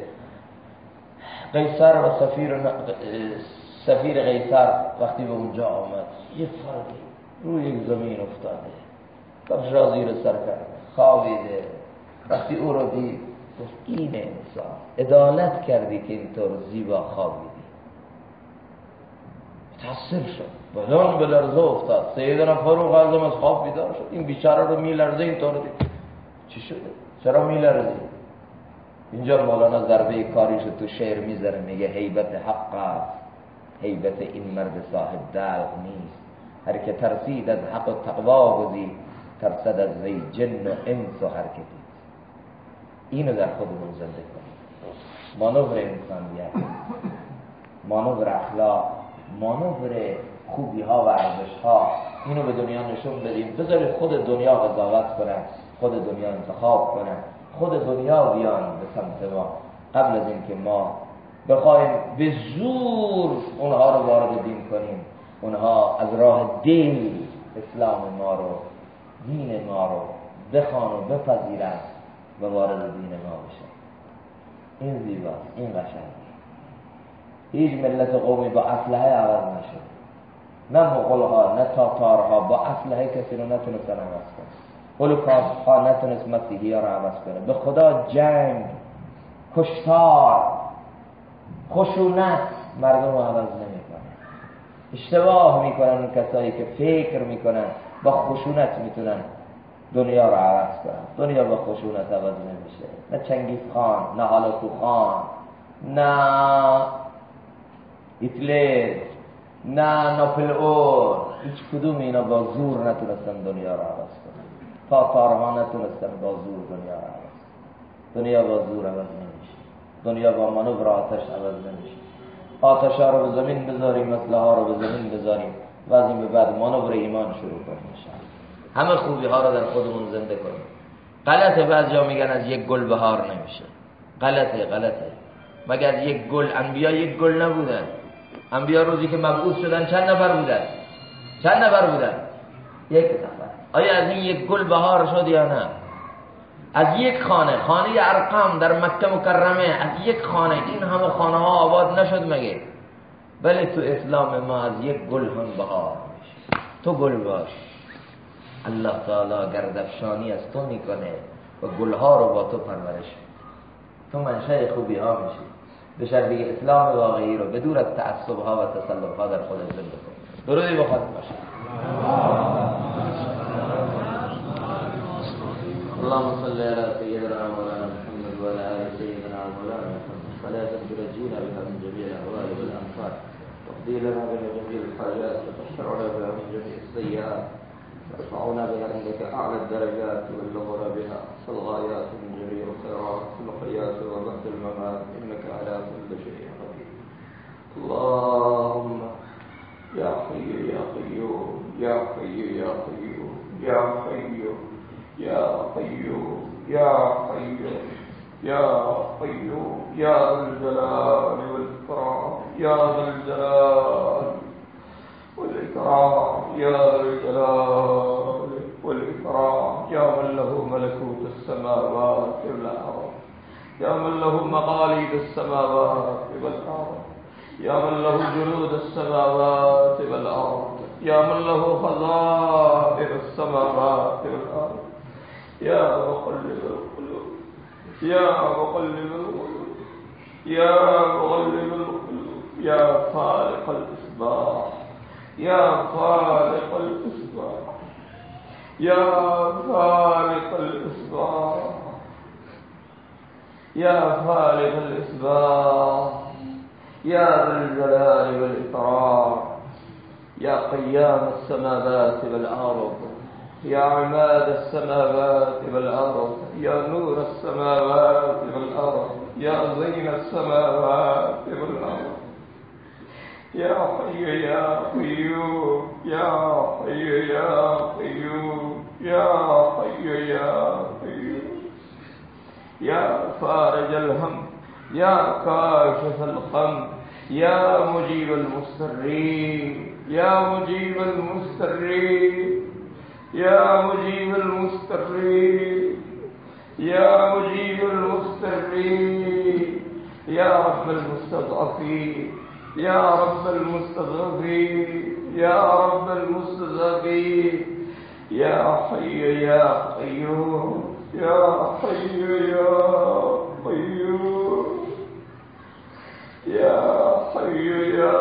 قیصر و سفیر سفیر قیصر وقتی به اونجا آمد یه فردی روی یک زمین افتاده. کفشا زیر سر کرده خوابیده. وقتی او رو دید. این انسان ادالت کردی که اینطور زیبا خوابیدی متاثر شد. بدان به لرزه افتاد. سیدنا فاروق اعظم از خواب بیدار شد. این بیچاره رو میلرزه اینطور دید چی شده؟ چرا میلرزی اینجا مولانا ضربه کاریش تو شعر می‌ذاره میگه حیبت حق است. حیبت این مرد صاحب دلق نیست. هر که ترسید از حق و تقوا گزید ترسد از وی جن و انس و حرکتی اینو در خودمون زنده کنیم. مانور انسانیت مانور اخلاق. مانور خوبی ها و ارزش ها اینو به دنیا نشون بدیم. بذارید خود دنیا قضاوت کنن خود دنیا انتخاب کنن. خود دنیا بیان به سمت ما. قبل از اینکه ما بخوایم به زور اونها رو وارد دین کنیم. اونها از راه دل اسلام ما رو دین ما رو بخوان و بپذیرن و وارد دین ما بشن. این زیباست این قشنگ هیچ ملت قومی با اسلحه عوض نشد. نه مغلها نه تاتارها با اسلحه کسی رو نتونستن عوض کنه هولوکاست ها نتونست مسیحی ها رو عوض کنه. به خدا جنگ کشتار خشونت مردم رو عوض نمی‌کنه. اشتباه می‌کنن اون کسایی که فکر می‌کنن با خشونت می‌تونن دنیا رو عوض کنن. دنیا با خشونت عوض نمیشه. نه چنگیز خان نه حالاتو خان نه هیتلر نه ناپلئون هیچ کدوم اینا با زور نتونستن دنیا رو عوض کنن تاتارها نتونستن با زور دنیا رو عوض دنیا با زور عوض نمیشه دنیا با مانور آتش عوض نمیشه آتش ها رو به زمین بذاریم مثل ها رو به زمین بذاریم و از این به بعد مانور ایمان شروع کنیم همه خوبی ها رو در خودمون زنده کنیم غلطه بعض جا میگن از یک گل بهار نمیشه غلطه غلطه مگر یک گل انبیا یک گل نبودن انبیا روزی که مبعوث شدن چند نفر بودن؟ چند نفر بودن؟ یک نفر. آیا از این یک گل بهار شد یا نه؟ از یک خانه خانه ارقام در مکه مکرمه از یک خانه. این همه خانه ها آباد نشد مگه؟ بله تو اسلام ما از یک گل هم بهار تو گل باش. الله تعالی گردفشانی از تو می‌کنه و گلها رو با تو پرورش تو منشه خوبی ها میشی. به شرطی اسلام واقعی رو بدور از تعصب ها و تسلط ها در خود زنده کن. درودی بخواد. باشه اللهم صل على سيدنا مولانا محمد وعلى آل سيدنا مولانا. محمد صلاة تنجينا بها من جميع الاهوال والانصار تقضي لنا بها جميع الحاجات. وتشرعنا بها من جميع السيئات. ترفعنا بها عندك أعلى الدرجات وتبلغنا بها الغايات من جميع الخيرات الحياة وبعد الممات إنك على كل شيء قدير. اللهم يا حي يا قيوم يا حي يا قيوم يا قيوم يا قيوم يا قيوم يا قيوم يا ذا الجلال والإكرام يا ذا الجلال والإكرام يا ذا الجلال السماوات والأرض يا من له مقاليد السماوات والأرض. يا من له جنود السماوات والأرض. يا من له خزائن السماوات والأرض. يا مقلب القلوب. يا مقلب القلوب. يا مقلب القلوب. يا خالق الإصباح يا خالق الإصباح يا فارق الإصباح يا فارق الإصباح يا ذا الجلال والإكرام يا قيام السماوات والأرض يا عماد السماوات والأرض يا نور السماوات والأرض يا زين السماوات والأرض. يا حي يا قيوم يا حي يا قيوم يا حي يا قيوم. يا فارج الهم يا كاشف الغم يا مجيب المسترين يا مجيب المسترين يا مجيب المسترين يا مجيب المسترين يا رب المستضعفين يا رب المستضعفين يا رب المستضعفين يا حي يا قيوم يا حي يا قيوم يا حي يا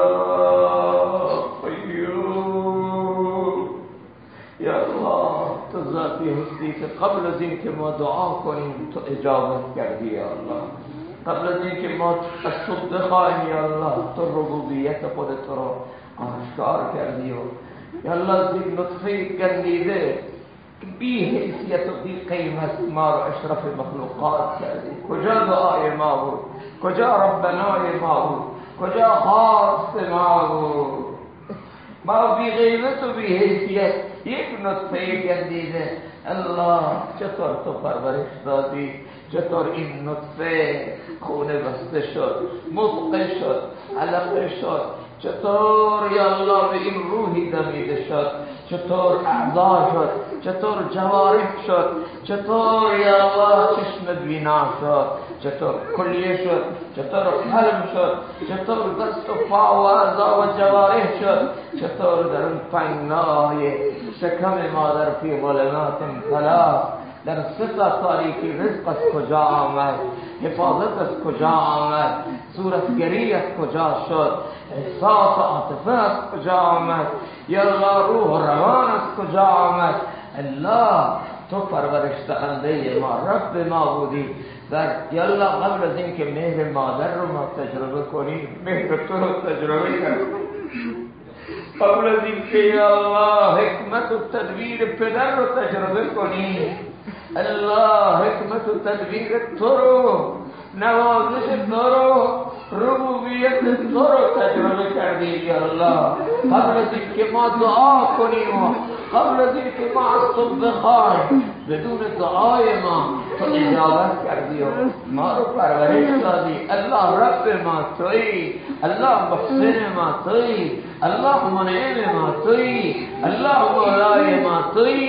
قيوم يا اللہ تو ذات قبل دن کے میں دعا کو تو اجابت کر دیا اللہ. قبل دن کے موت تشد خائم یا اللہ. تو ربوبیت خود تو آشکار کر دیو. یا اللہ دن لطفی بی حیثیت و بی قیمت ما رو اشرف مخلوقات کردی. کجا دعای ما بود؟ کجا ربنای ما بود؟ کجا خواست ما بود؟ ما بی غیبت و بی حیثیت یک نطفه گندیده الله چطور تو پرورش دادی؟ چطور این نطفه خونه بسته شد؟ مضغه شد علقه شد چطور یا الله به این روحی دمیده شد؟ چطور اعضا شد؟ چطور جوارح شد؟ چطور یا الله چشم بینا شد؟ چطور کلیه شد؟ چطور قلم شد؟ چطور دست و پا و اعضا و جوارح شد؟ چطور در اون پنگنای شکم مادر فی ظلمات ثلاث در سه تاریکی رزق از کجا آمد؟ حفاظت از کجا آمد؟ صورتگری از کجا شد؟ احساس عاطفه از کجا آمد؟ یا الله روح و روان از کجا آمد؟ الله تو پرورش دهنده ما رب ما بودی. در یالله قبل از اینکه مهر مادر رو ما تجربه کنیم مهر تو رو تجربه کنیم. قبل از اینکه یا الله حکمت و تدبیر پدر رو تجربه کنیم. اللہ حکمت و تدبیر تھورو نوازش تھورو ربوبیت تھورو تجربے کر دیجیے اللہ قبل ذکر ما دعا کنیم، قبل ذکر ما صبح خائے بدون دعای ما تو اجازت کر دیو مارو پرورش دادی. اللہ رب ما توی اللہ محسن ما توی اللہ منعم ما توی اللہ مولای ما توی.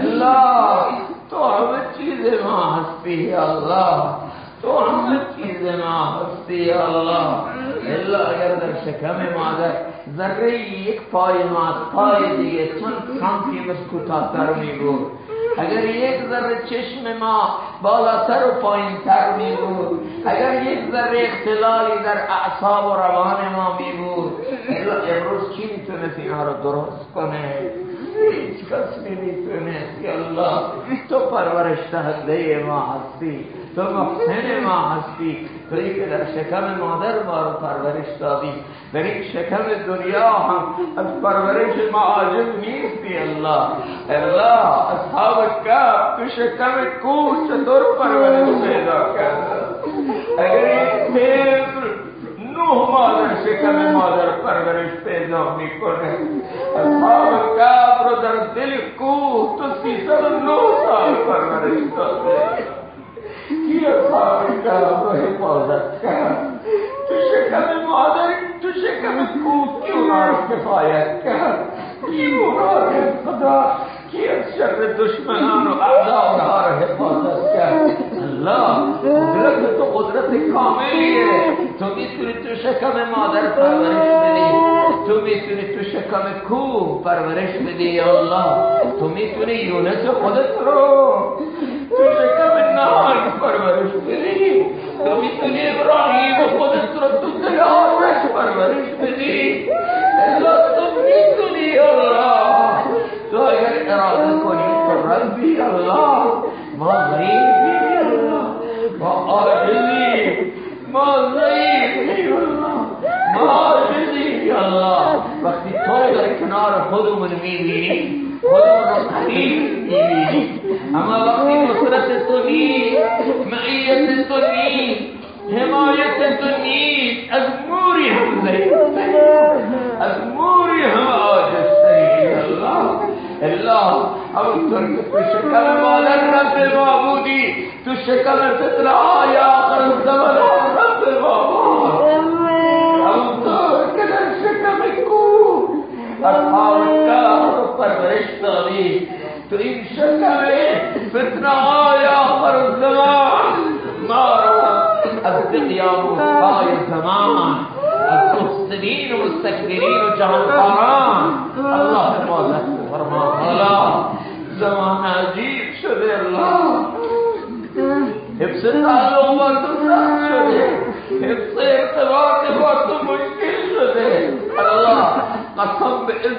اللہ تو همه چیز ما هستی الله. تو همه چیز ما هستی الله. الا اگر در شکم مادر ذره یک پای ما پای دیگه چند سانتی کوتاهتر می بود. اگر یک ذره چشم ما بالاتر و پایین تر می بود. اگر یک ذره اختلالی در اعصاب و روان ما می بود. امروز کی می‌تونه اینا رو درست کنه؟ هیچ کس نمیتونه یا الله تو پرورش دهنده ما هستی تو محسن ما هستی توی که در شکم مادر ما رو پرورش دادی۔ در این شکم دنیا هم از پرورش ما عاجب نیستی الله الله اصحاب کف تو شکم کوه چطور پرورش پیدا کرد۔ اگر این طفل نوح مادر شکم مادر پرورش پیدا میکنه اصحاب کف رو در دل کوه تو سیصد و نو سال پرورش داده کی اصحاب کف رو حفاظت کرد تو شکم مادر، تو شکم کوه کی اونا رو کفایت کرد کی اونا رو خدا؟ کی از شر دشمنان و اعدا رو حفاظت کرد. الله قدرت تو قدرت کاملیه. تو می‌تونی تو شکم مادر پرورش بدی. تو می‌تونی تو شکم کوه پرورش بدی یا الله. تو می‌تونی یونس خودت رو تو شکم نهر پرورش بدی. تو می‌تونی ابراهیم خودت رو تو دل خودو مجمی دی خودو مستقی دی اما وقتی مصرت تو نی معیت تو نی حمایت تو نی از موری هم زیر از موری هم آجز سیر اللہ اللہ اب ترک تو شکل مال رب معبودی تو شکل فطر آیا آخر زمان رب معبود اب ترک در شکل مکو اب قشطه دي تقول سلم آية فتنه آه يا آخر الزمان. نار الصدق يا مصطفى الزمان. المفسدين والمستكبرين والجهنطاران الله فرمانه فرمانه زمان عجيب شبه الله. ابسط الله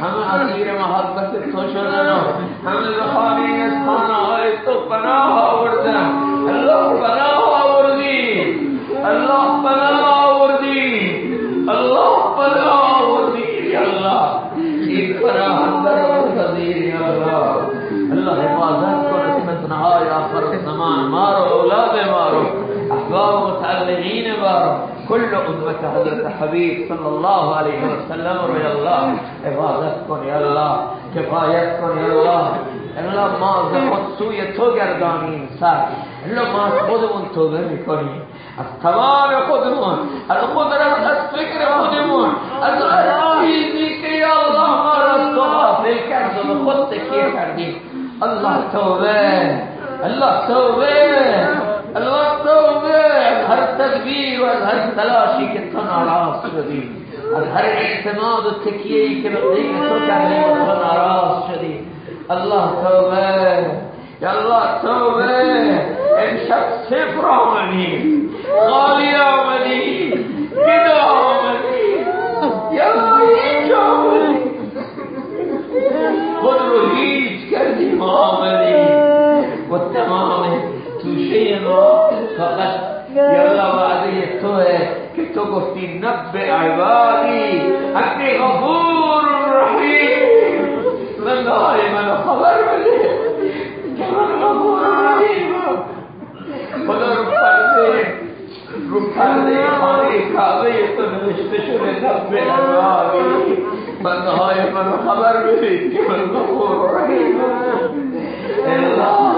ہم اسیر محبت خوش ہو جاؤ ہم زخامی خانہ آئے تو پناہ آوردہ۔ اللہ پناہ آوردی۔ اللہ پناہ آوردی۔ اللہ پناہ آوردی اللہ ایک پناہ اندر اور صدیر اللہ اللہ حفاظت کو رحمت نہا یا فرق زمان مارو، اولاد مارو، احباب متعلقین مارو۔ كل أمة حضرت حبيب صلى الله عليه وسلم يا الله. عبادت کن یا الله کفایت کن یا الله. الله ما خود سوی تو گردانیم سر الله ما از خودمون توبه میکنیم از تمام خودمون از قدرت از فکر خودمون. از هر که یا الله ما را تو غافل کرد و خود تکیه کردیم. الله توبه. الله توبه. الله توبه هر تدبیر و از هر تلاشی که تو ناراض شدی از هر اعتماد و تکیهی که به غیر تو کردیم و تو ناراض شدی الله توبة یا الله توبة. امشب صفر آمدی خالی آمدی گدا آمدی یا هیچ آمدی خود رو هیچ کردیم آمدی و تمام توشه ما. فقط یالا وعده توه که تو گفتی نب عبادی. انی غفور رحیم. من های منو خبر بده. که من غفور رحیم. خدا رو پرده. رو پرده خانه کعبه تو نوشته شده نب عبادی. بنده های منو خبر بده. که من غفور الله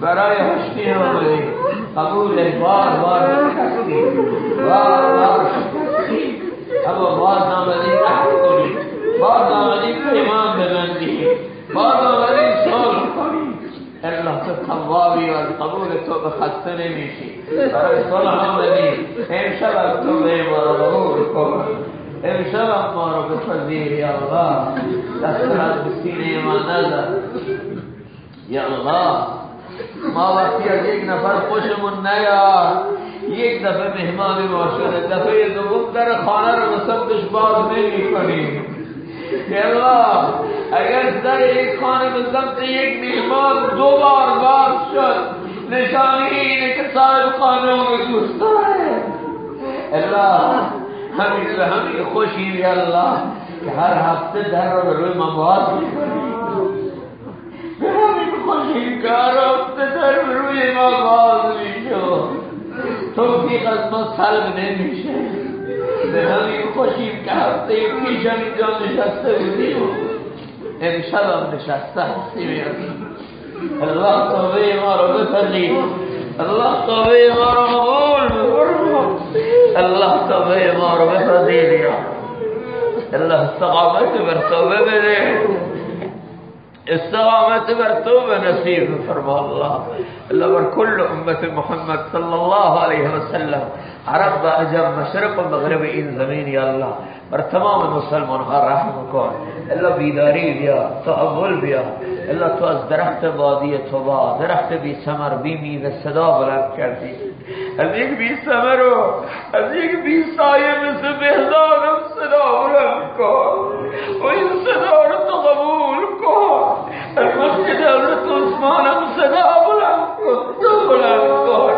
برای هشتی آمدی قبول بار بار. شکستی بار بار. شکستی اما باز آمدی عهد کنی. باز آمدی ایمان ببندی. باز آمدی صلح کنی. الله تو توابی و قبول تو به نمیشی. برای صلح آمدی امشب تو به ما قبول کن. امشب ما رو بپذیر یا الله دست از بسینه ما نزد یا الله ماں باپ کی ایک نفر خوشم النیا ایک دفعہ مہمان معاشرہ دفعہ یہ زبون در خانہ رو سب کچھ باز نہیں کنی اگر در ایک خانے میں سب سے ایک مہمان دو بار باز شد، نشانی ہے کہ صاحب خانوں میں دوستا ہے اللہ ہمیں ہمیں خوشی ہے اللہ کہ ہر ہفتے در روی مواز بھی کنی ہمیں خوشی کرو به روی ما باز میشو توفیق از ما سلب نمیشه به همین خوشیم که هفته پیشم اینجا نشسته بودیم امشب هم نشسته هستیم الله توبه ما رو بپذیر الله توبه ما رو قبول الله توبه ما رو یا الله استقامت بر توبه بده استقامت بر توبه نصیب فرما الله. الله بر كل امت محمد صلی الله علیه وسلم عرب و عجم مشرق و مغرب این زمین یا الله. بر تمام مسلمان ها رحم کن الله بیداری بیا تعول بیا. الله تو از درخت وادی توبا درخت بی سمر بی میوه صدا بلند کردی. از یک بی سمر و از یک بی سایه مثل بهزادم صدا بلند کن. و این صدا رو تو قبول کن. مسجد حضرت عثمانم صدا بلند کن تو بلند کن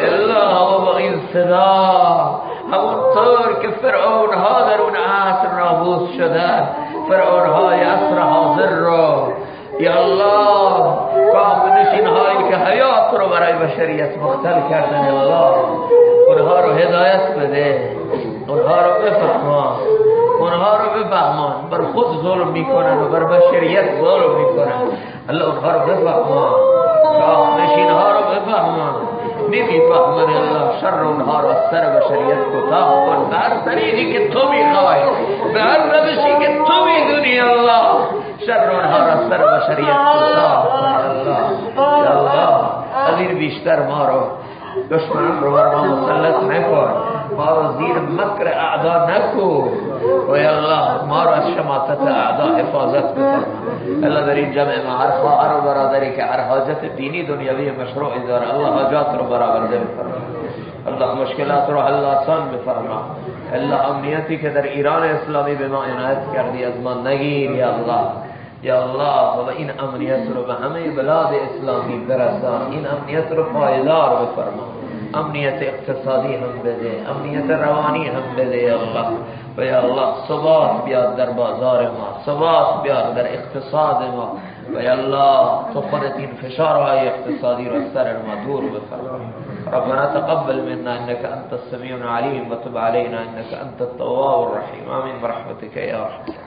الله و این صدا همونطور که فرعون ها در اون عصر نابود شده فرعون های عصر حاضر رو یا الله کامنشین هایی که حیات رو برای بشریت مختل کردن الله اونها رو هدایت بده اونها رو بفهمان اونها رو بفهمان بر خود ظلم می‌کنن و بر بشریت ظلم می‌کنن. الله اونها رو بفهمان. کامنشین ها رو بفهمان. نمی‌فهمن الله شر اونها رو از سر بشریت کوتاه کن. به هر طریقی که تو می‌خوای به هر روشی که تو می‌دونی الله شر اونها رو از سر بشریت کوتاه کن. الله الله از این بیشتر ما رو دشمنان رو بر ما مسلط نکن. باوزیر مکر اعدا نہ کو۔ یا اللہ مارا شماتت اعدا حفاظت کو۔ اللہ در این جمع میں حرفا خوار و برادری کے ہر حاجت دینی، دنیاوی مشروع دار اللہ حاجات رو برابر دے فرما اللہ مشکلات رو اللہ سن بفرما۔ اللہ امنیتی کے در ایران اسلامی بما عنایت کردی، از ازمان نگیر، یا اللہ۔ یا اللہ و این امنیت رو ہمیں بلاد اسلامی برسا، این امنیت رو پائیدار بفرما۔ امنیت اقتصادی هم بده امنیت روانی هم بده یا الله. و یا الله ثبات بیاد در بازار ما ثبات بیاد در اقتصاد ما. و یا الله تو خودت این فشارهای اقتصادی رو سر ما دور بفرما ربنا تقبل منا إنك أنت السميع العليم وتب علينا إنك أنت التواب الرحيم. آمين برحمتك يا رحمن